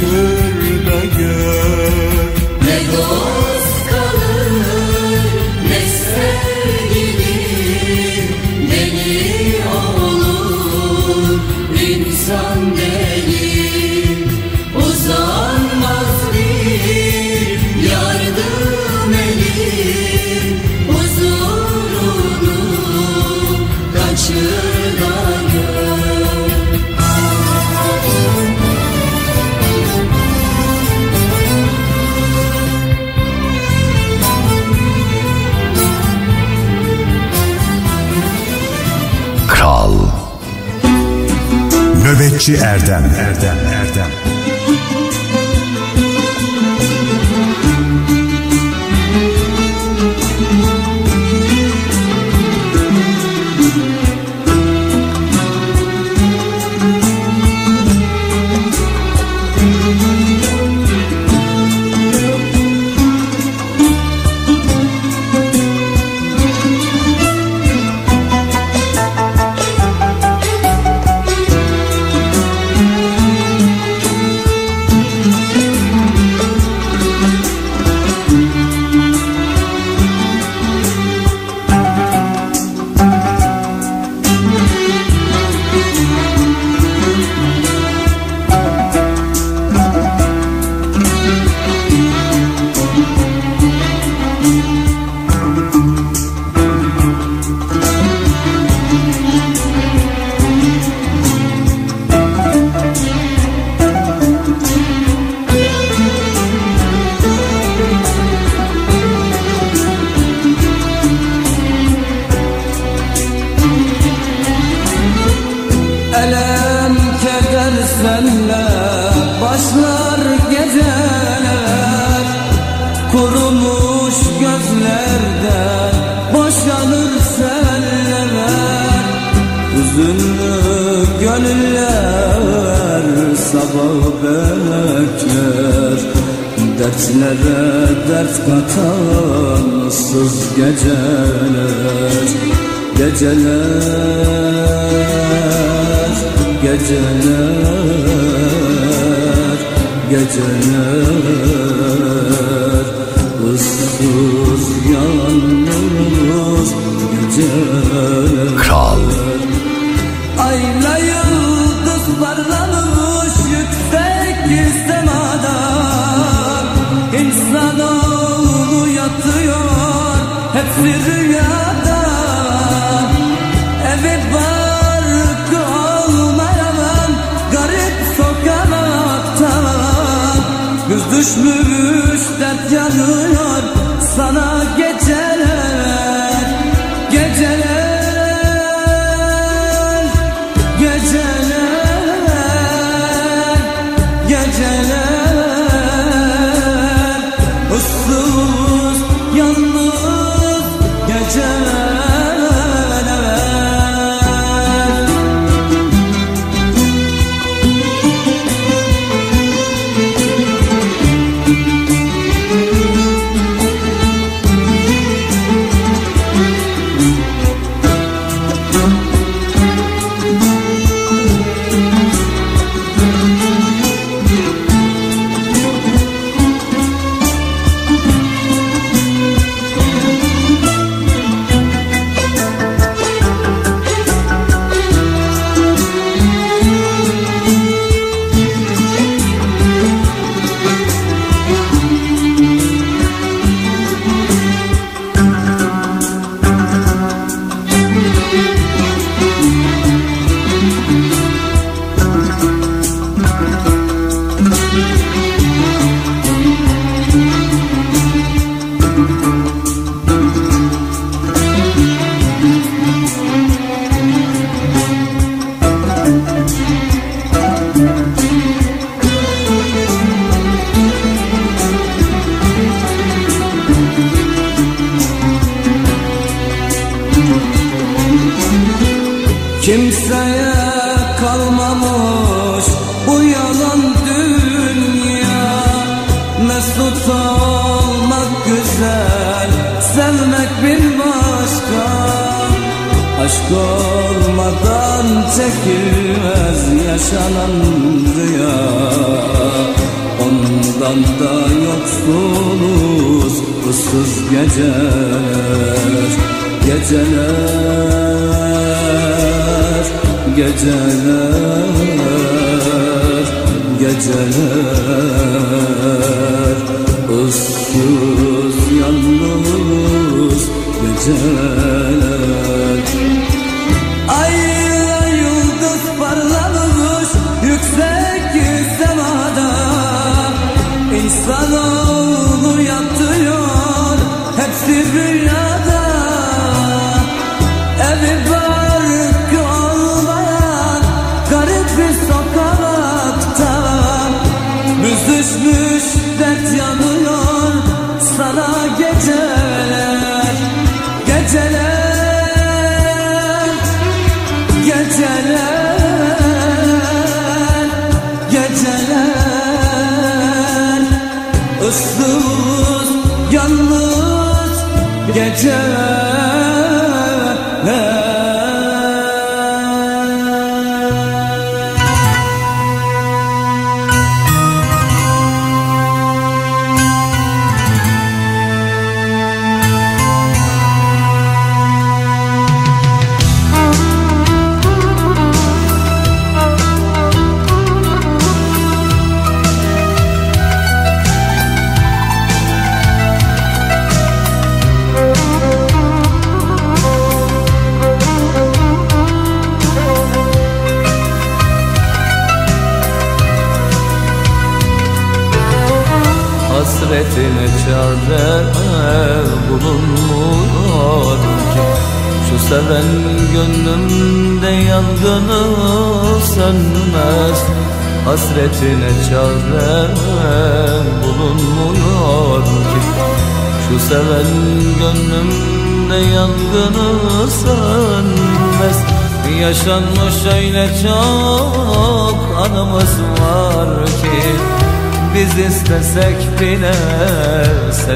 [SPEAKER 13] Yeah. Nöbetçi Erdem Erdem.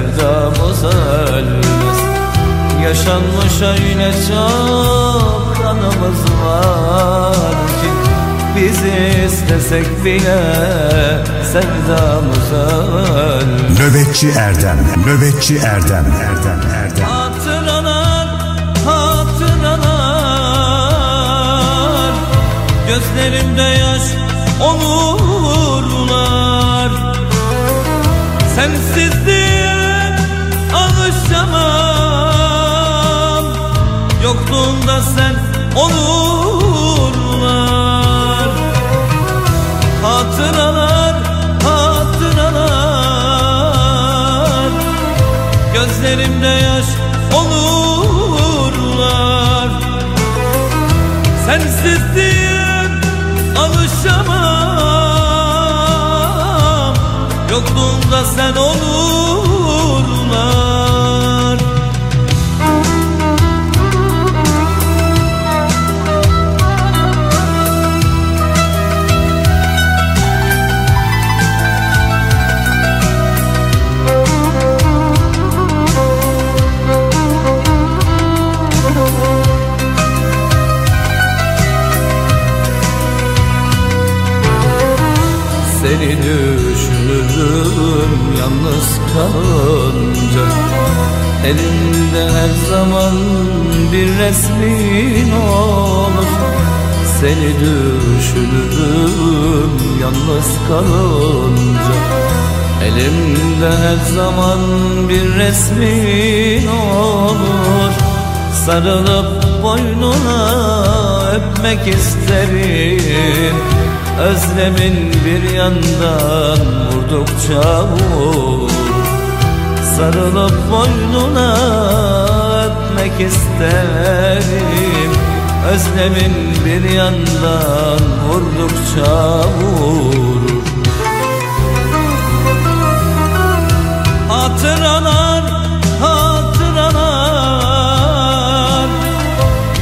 [SPEAKER 15] Sevdamız ölmez. Yaşanmış öyle çok anımız var ki Biz istesek bile sevdamız ölmez.
[SPEAKER 13] Nöbetçi Erdem, Nöbetçi Erdem, Erdem, Erdem.
[SPEAKER 15] Hatıralar, hatıralar Gözlerimde yaş olurlar. Sensizliğe Yokluğunda sen olurlar. Hatıralar, hatıralar. Gözlerimde yaş Elimde her zaman bir resmin olur. Seni düşünürüm yalnız kalınca. Elimde her zaman bir resmin olur. Sarılıp boynuna öpmek isterim. Özlemin bir yandan vurdukça vur Sarılıp boynuna öpmek isterim. Özlemin bir yandan vurdukça vurur Hatıralar, hatıralar.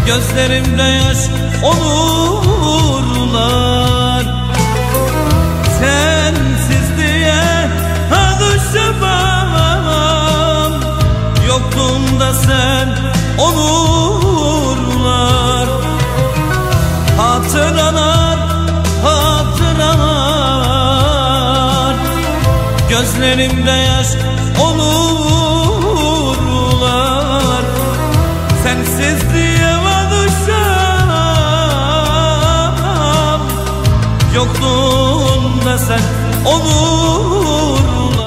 [SPEAKER 15] Gözlerimde yaş olurlar Yokluğunda sen olurlar. Hatıralar, hatıralar. Gözlerimde yaş olurlar. Sensizliğe alışamam Yokluğunda sen olurlar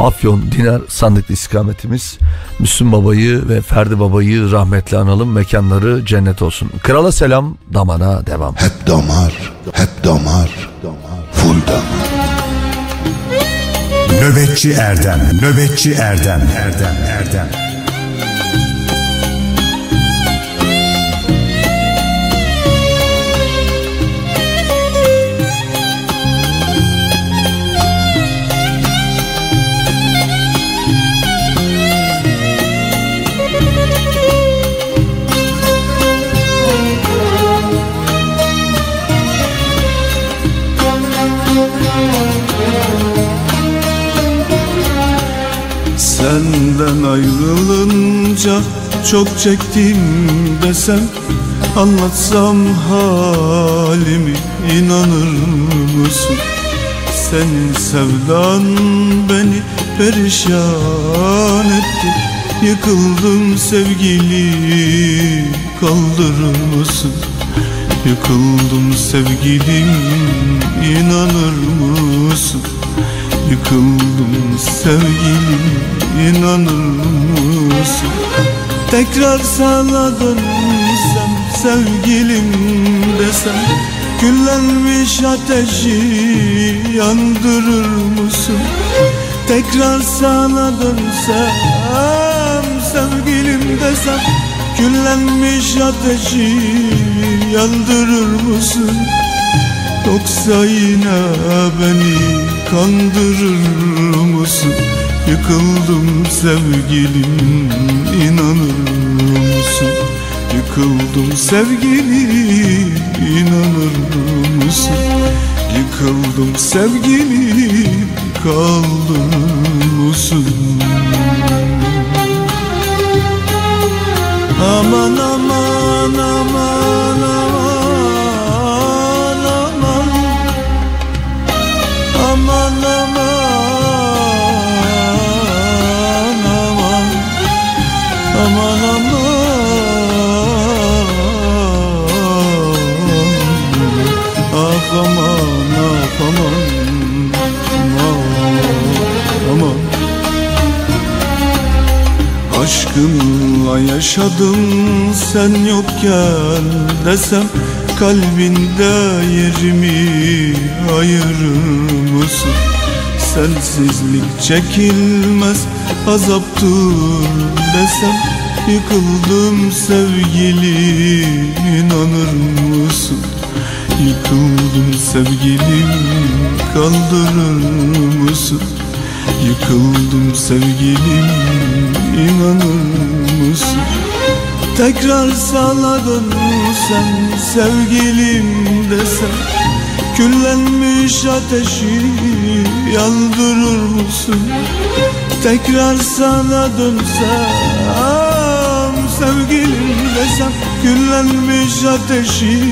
[SPEAKER 1] Afyon, Dinar, Sandıklı istikametimiz. Müslüm Baba'yı ve Ferdi Baba'yı rahmetle analım. Mekanları cennet olsun. Krala selam, damana devam.
[SPEAKER 16] Hep damar, hep damar, full damar.
[SPEAKER 13] Nöbetçi Erdem, Nöbetçi Erdem, Erdem, Erdem.
[SPEAKER 2] Çok çektim desem Anlatsam halimi inanır mısın? Senin sevdan beni perişan etti Yıkıldım sevgili kaldırır mısın? Yıkıldım sevgilim inanır mısın? Yıkıldım sevgilim inanır mısın Tekrar sana dönsem sevgilim desem Küllenmiş ateşi yandırır mısın? Tekrar sana dönsem sevgilim desem Küllenmiş ateşi yandırır mısın? Yoksa yine beni kandırır mısın Yıkıldım sevgilim inanır mısın? Yıkıldım sevgilim inanır mısın? Yıkıldım sevgilim kaldırır mısın? Aman aman aman Aşkınla yaşadım sen yokken desem Kalbinde yerimi ayırır mısın? Sensizlik çekilmez azaptır desem Yıkıldım sevgili inanır mısın? Yıkıldım sevgilim kaldırır mısın? Yıkıldım sevgilim inanır mısın? Tekrar sana dönsem sevgilim desem Küllenmiş ateşi yandırır mısın? Tekrar sana dönsem sevgilim desem Küllenmiş ateşi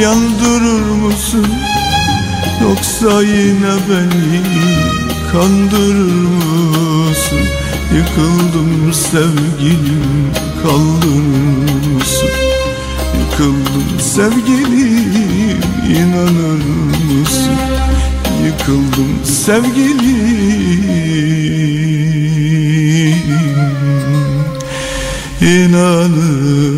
[SPEAKER 2] yandırır mısın? Yoksa yine beni kandırır mısın? Yıkıldım sevgilim kaldırır mısın? Yıkıldım sevgilim inanır mısın? Yıkıldım sevgilim inanır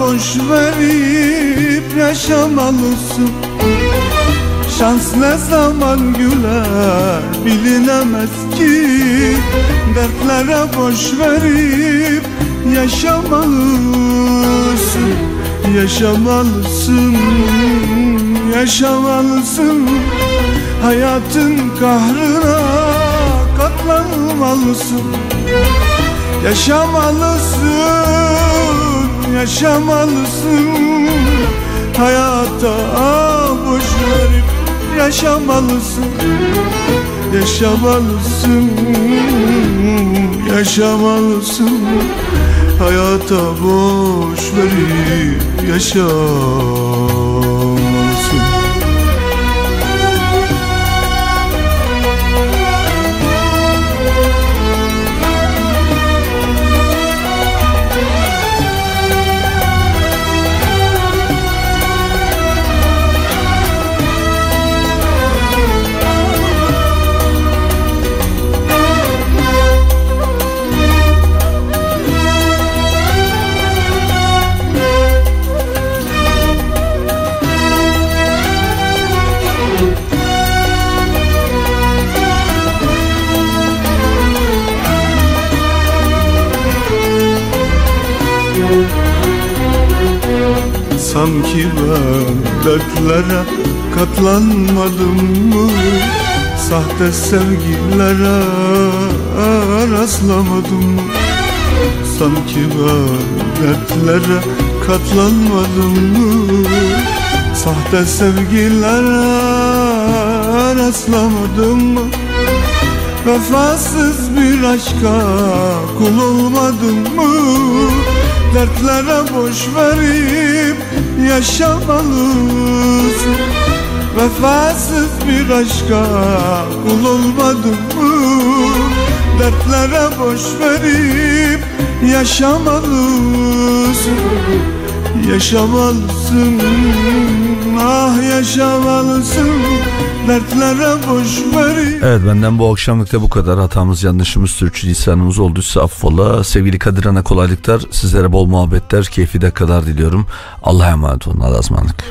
[SPEAKER 2] boş verip yaşamalısın. Şans ne zaman güler bilinemez ki. Dertlere boş verip yaşamalısın. Yaşamalısın, yaşamalısın. Hayatın kahrına katlanmalısın. Yaşamalısın, yaşamalısın. Hayata boş verip yaşamalısın. Yaşamalısın, yaşamalısın. Hayata boş verip yaşamalısın Sanki ben dertlere katlanmadım mı? Sahte sevgilere rastlamadım. Mı Sanki ben dertlere katlanmadım mı? Sahte sevgilere rastlamadım mı? Vefasız bir aşka kul olmadım mı? Dertlere boş verip yaşamalısın Vefasız bir aşka kul olmadım mı? Dertlere boş verip yaşamalısın Yaşamalısın, ah yaşamalısın Dertlere boş verip
[SPEAKER 9] Evet benden bu akşamlık da bu kadar. Hatamız, yanlışımız, sürçülisanımız olduysa affola. Sevgili Kadir Ana kolaylıklar. Sizlere bol muhabbetler, keyifli dakikalar diliyorum. Allah'a emanet olun. Allah'a ısmarladık.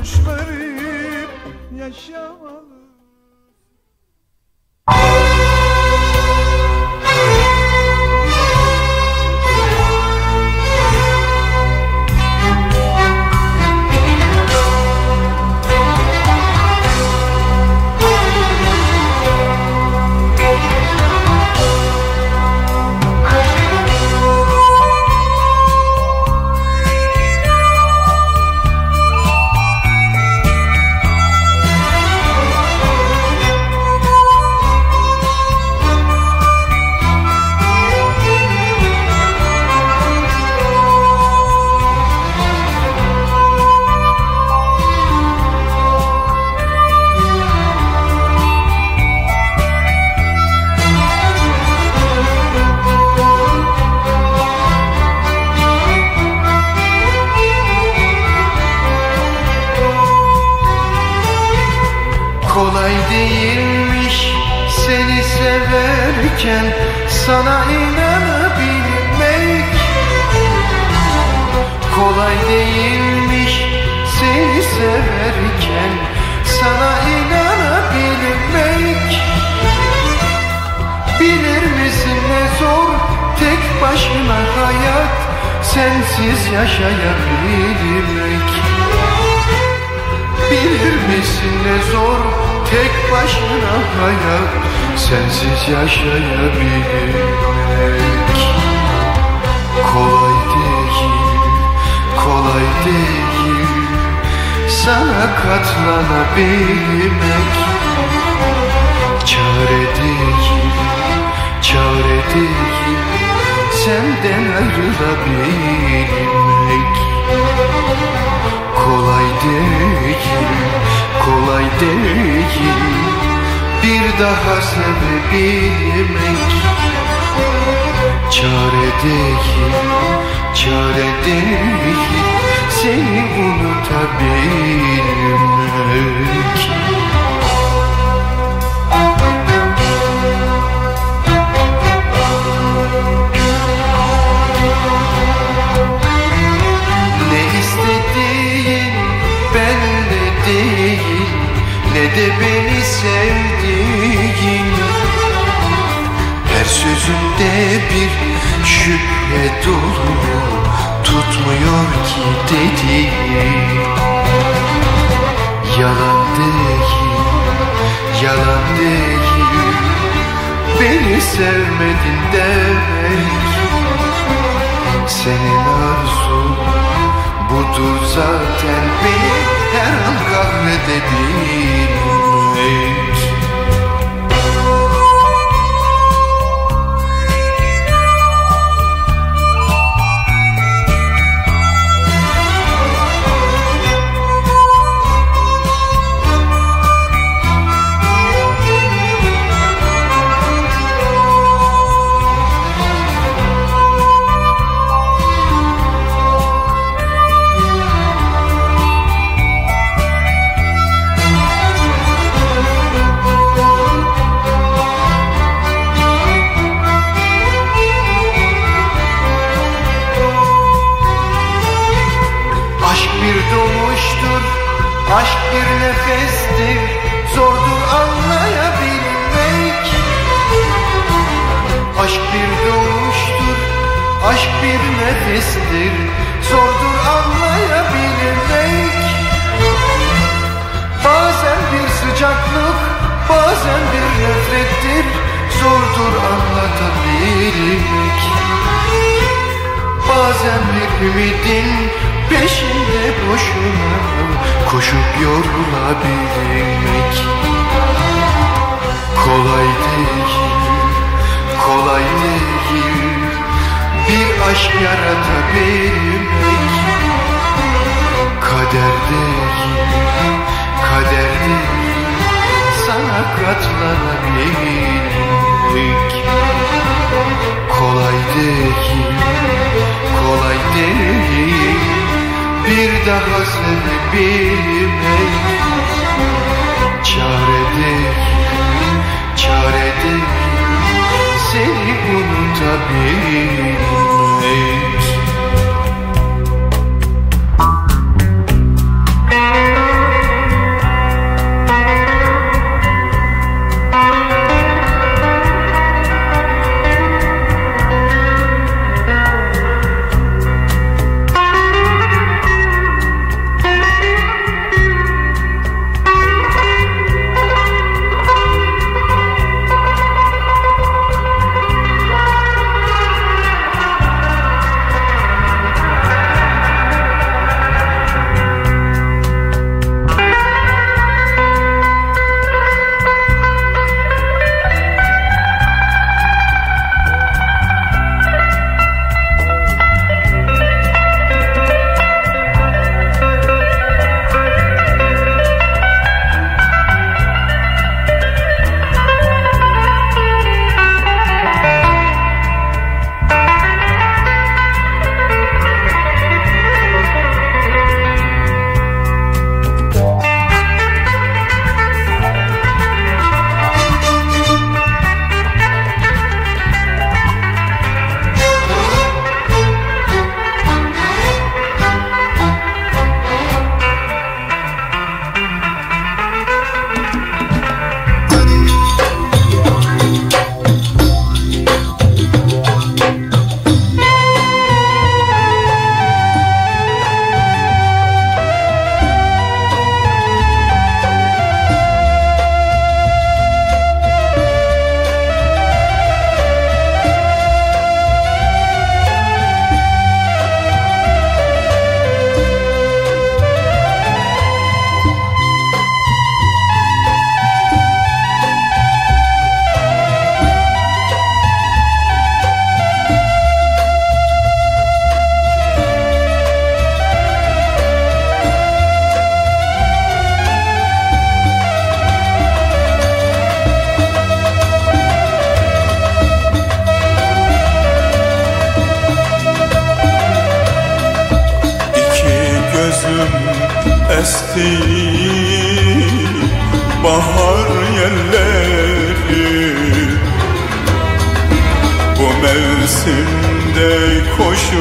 [SPEAKER 11] Mevsimde koşup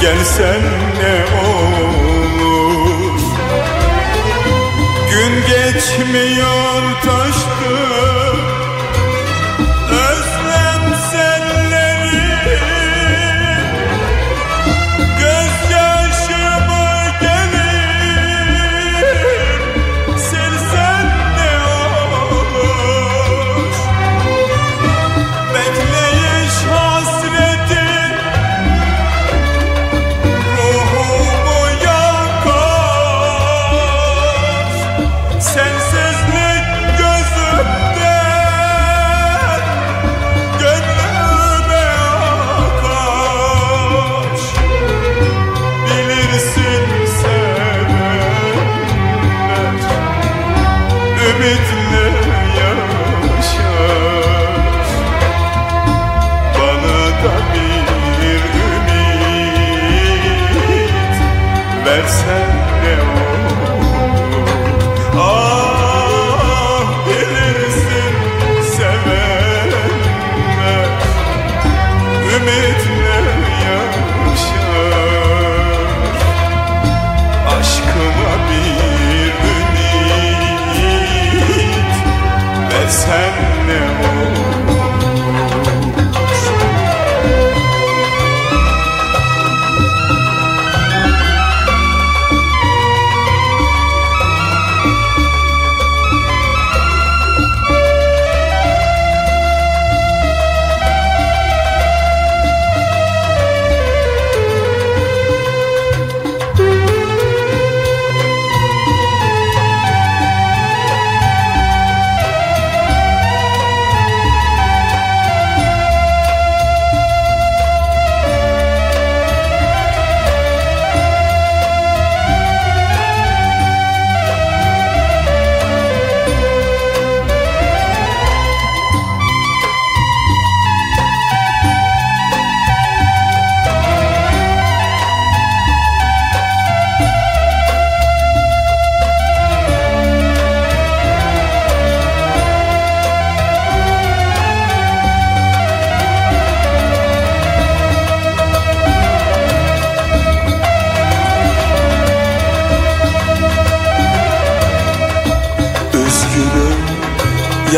[SPEAKER 11] gelsen ne olur? Gün geçmiyor taştı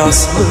[SPEAKER 11] yaslı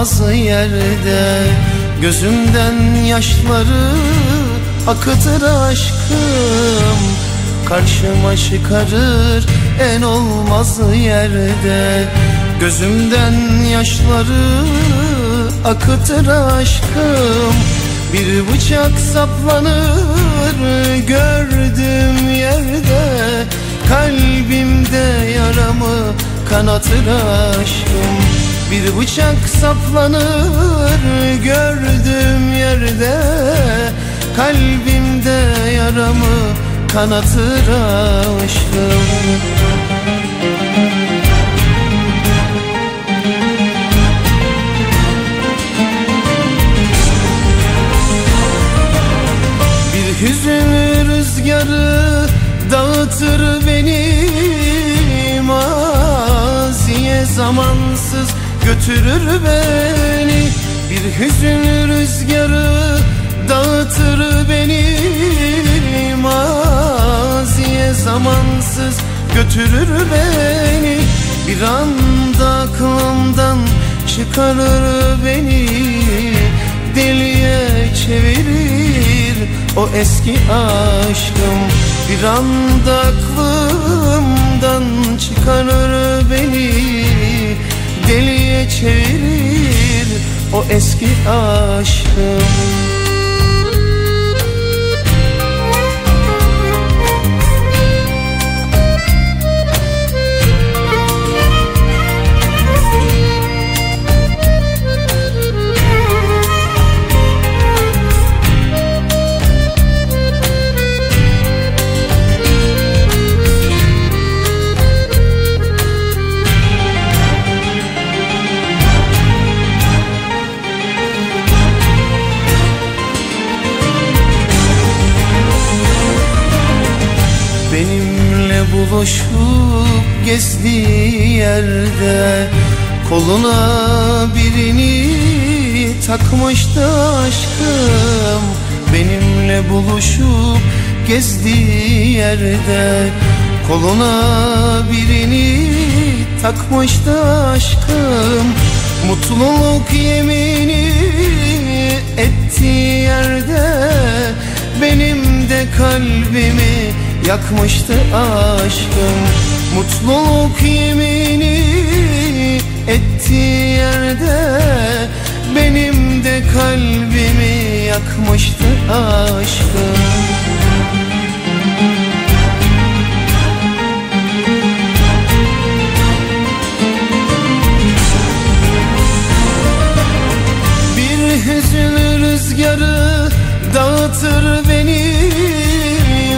[SPEAKER 11] olmaz yerde. Gözümden yaşları akıtır aşkım. Karşıma çıkarır en olmaz yerde. Gözümden yaşları akıtır aşkım. Bir bıçak saplanır gördüğüm yerde. Kalbimde yaramı kanatır aşkım Bir bıçak saplanır gördüğüm yerde. Kalbimde yaramı kanatır aşkım. Bir hüzün rüzgarı dağıtır beni. Maziye zamansız götürür beni. Bir hüzün rüzgarı dağıtır beni. Maziye zamansız götürür beni. Bir anda aklımdan çıkarır beni. Deliye çevirir o eski aşkım. Bir anda aklımdan çevirir o eski aşkım
[SPEAKER 9] yerde Koluna birini takmıştı aşkım. Mutluluk yemini ettiği yerde Benim de kalbimi yakmıştı aşkım. Mutluluk yemini ettiği yerde Benim de kalbimi yakmıştı aşkım rüzgarı dağıtır beni.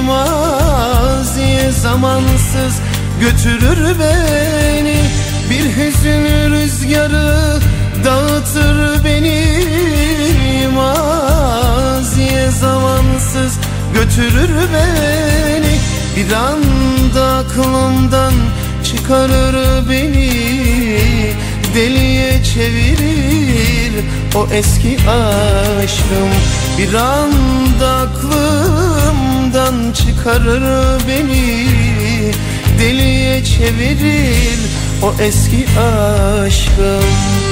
[SPEAKER 9] Maziye zamansız götürür beni. Bir hüzün rüzgarı dağıtır beni. Maziye zamansız götürür beni. Bir anda aklımdan çıkarır beni Deliye çevirir o eski aşkım. Bir anda aklımdan çıkarır beni. Deliye çevirir o eski aşkım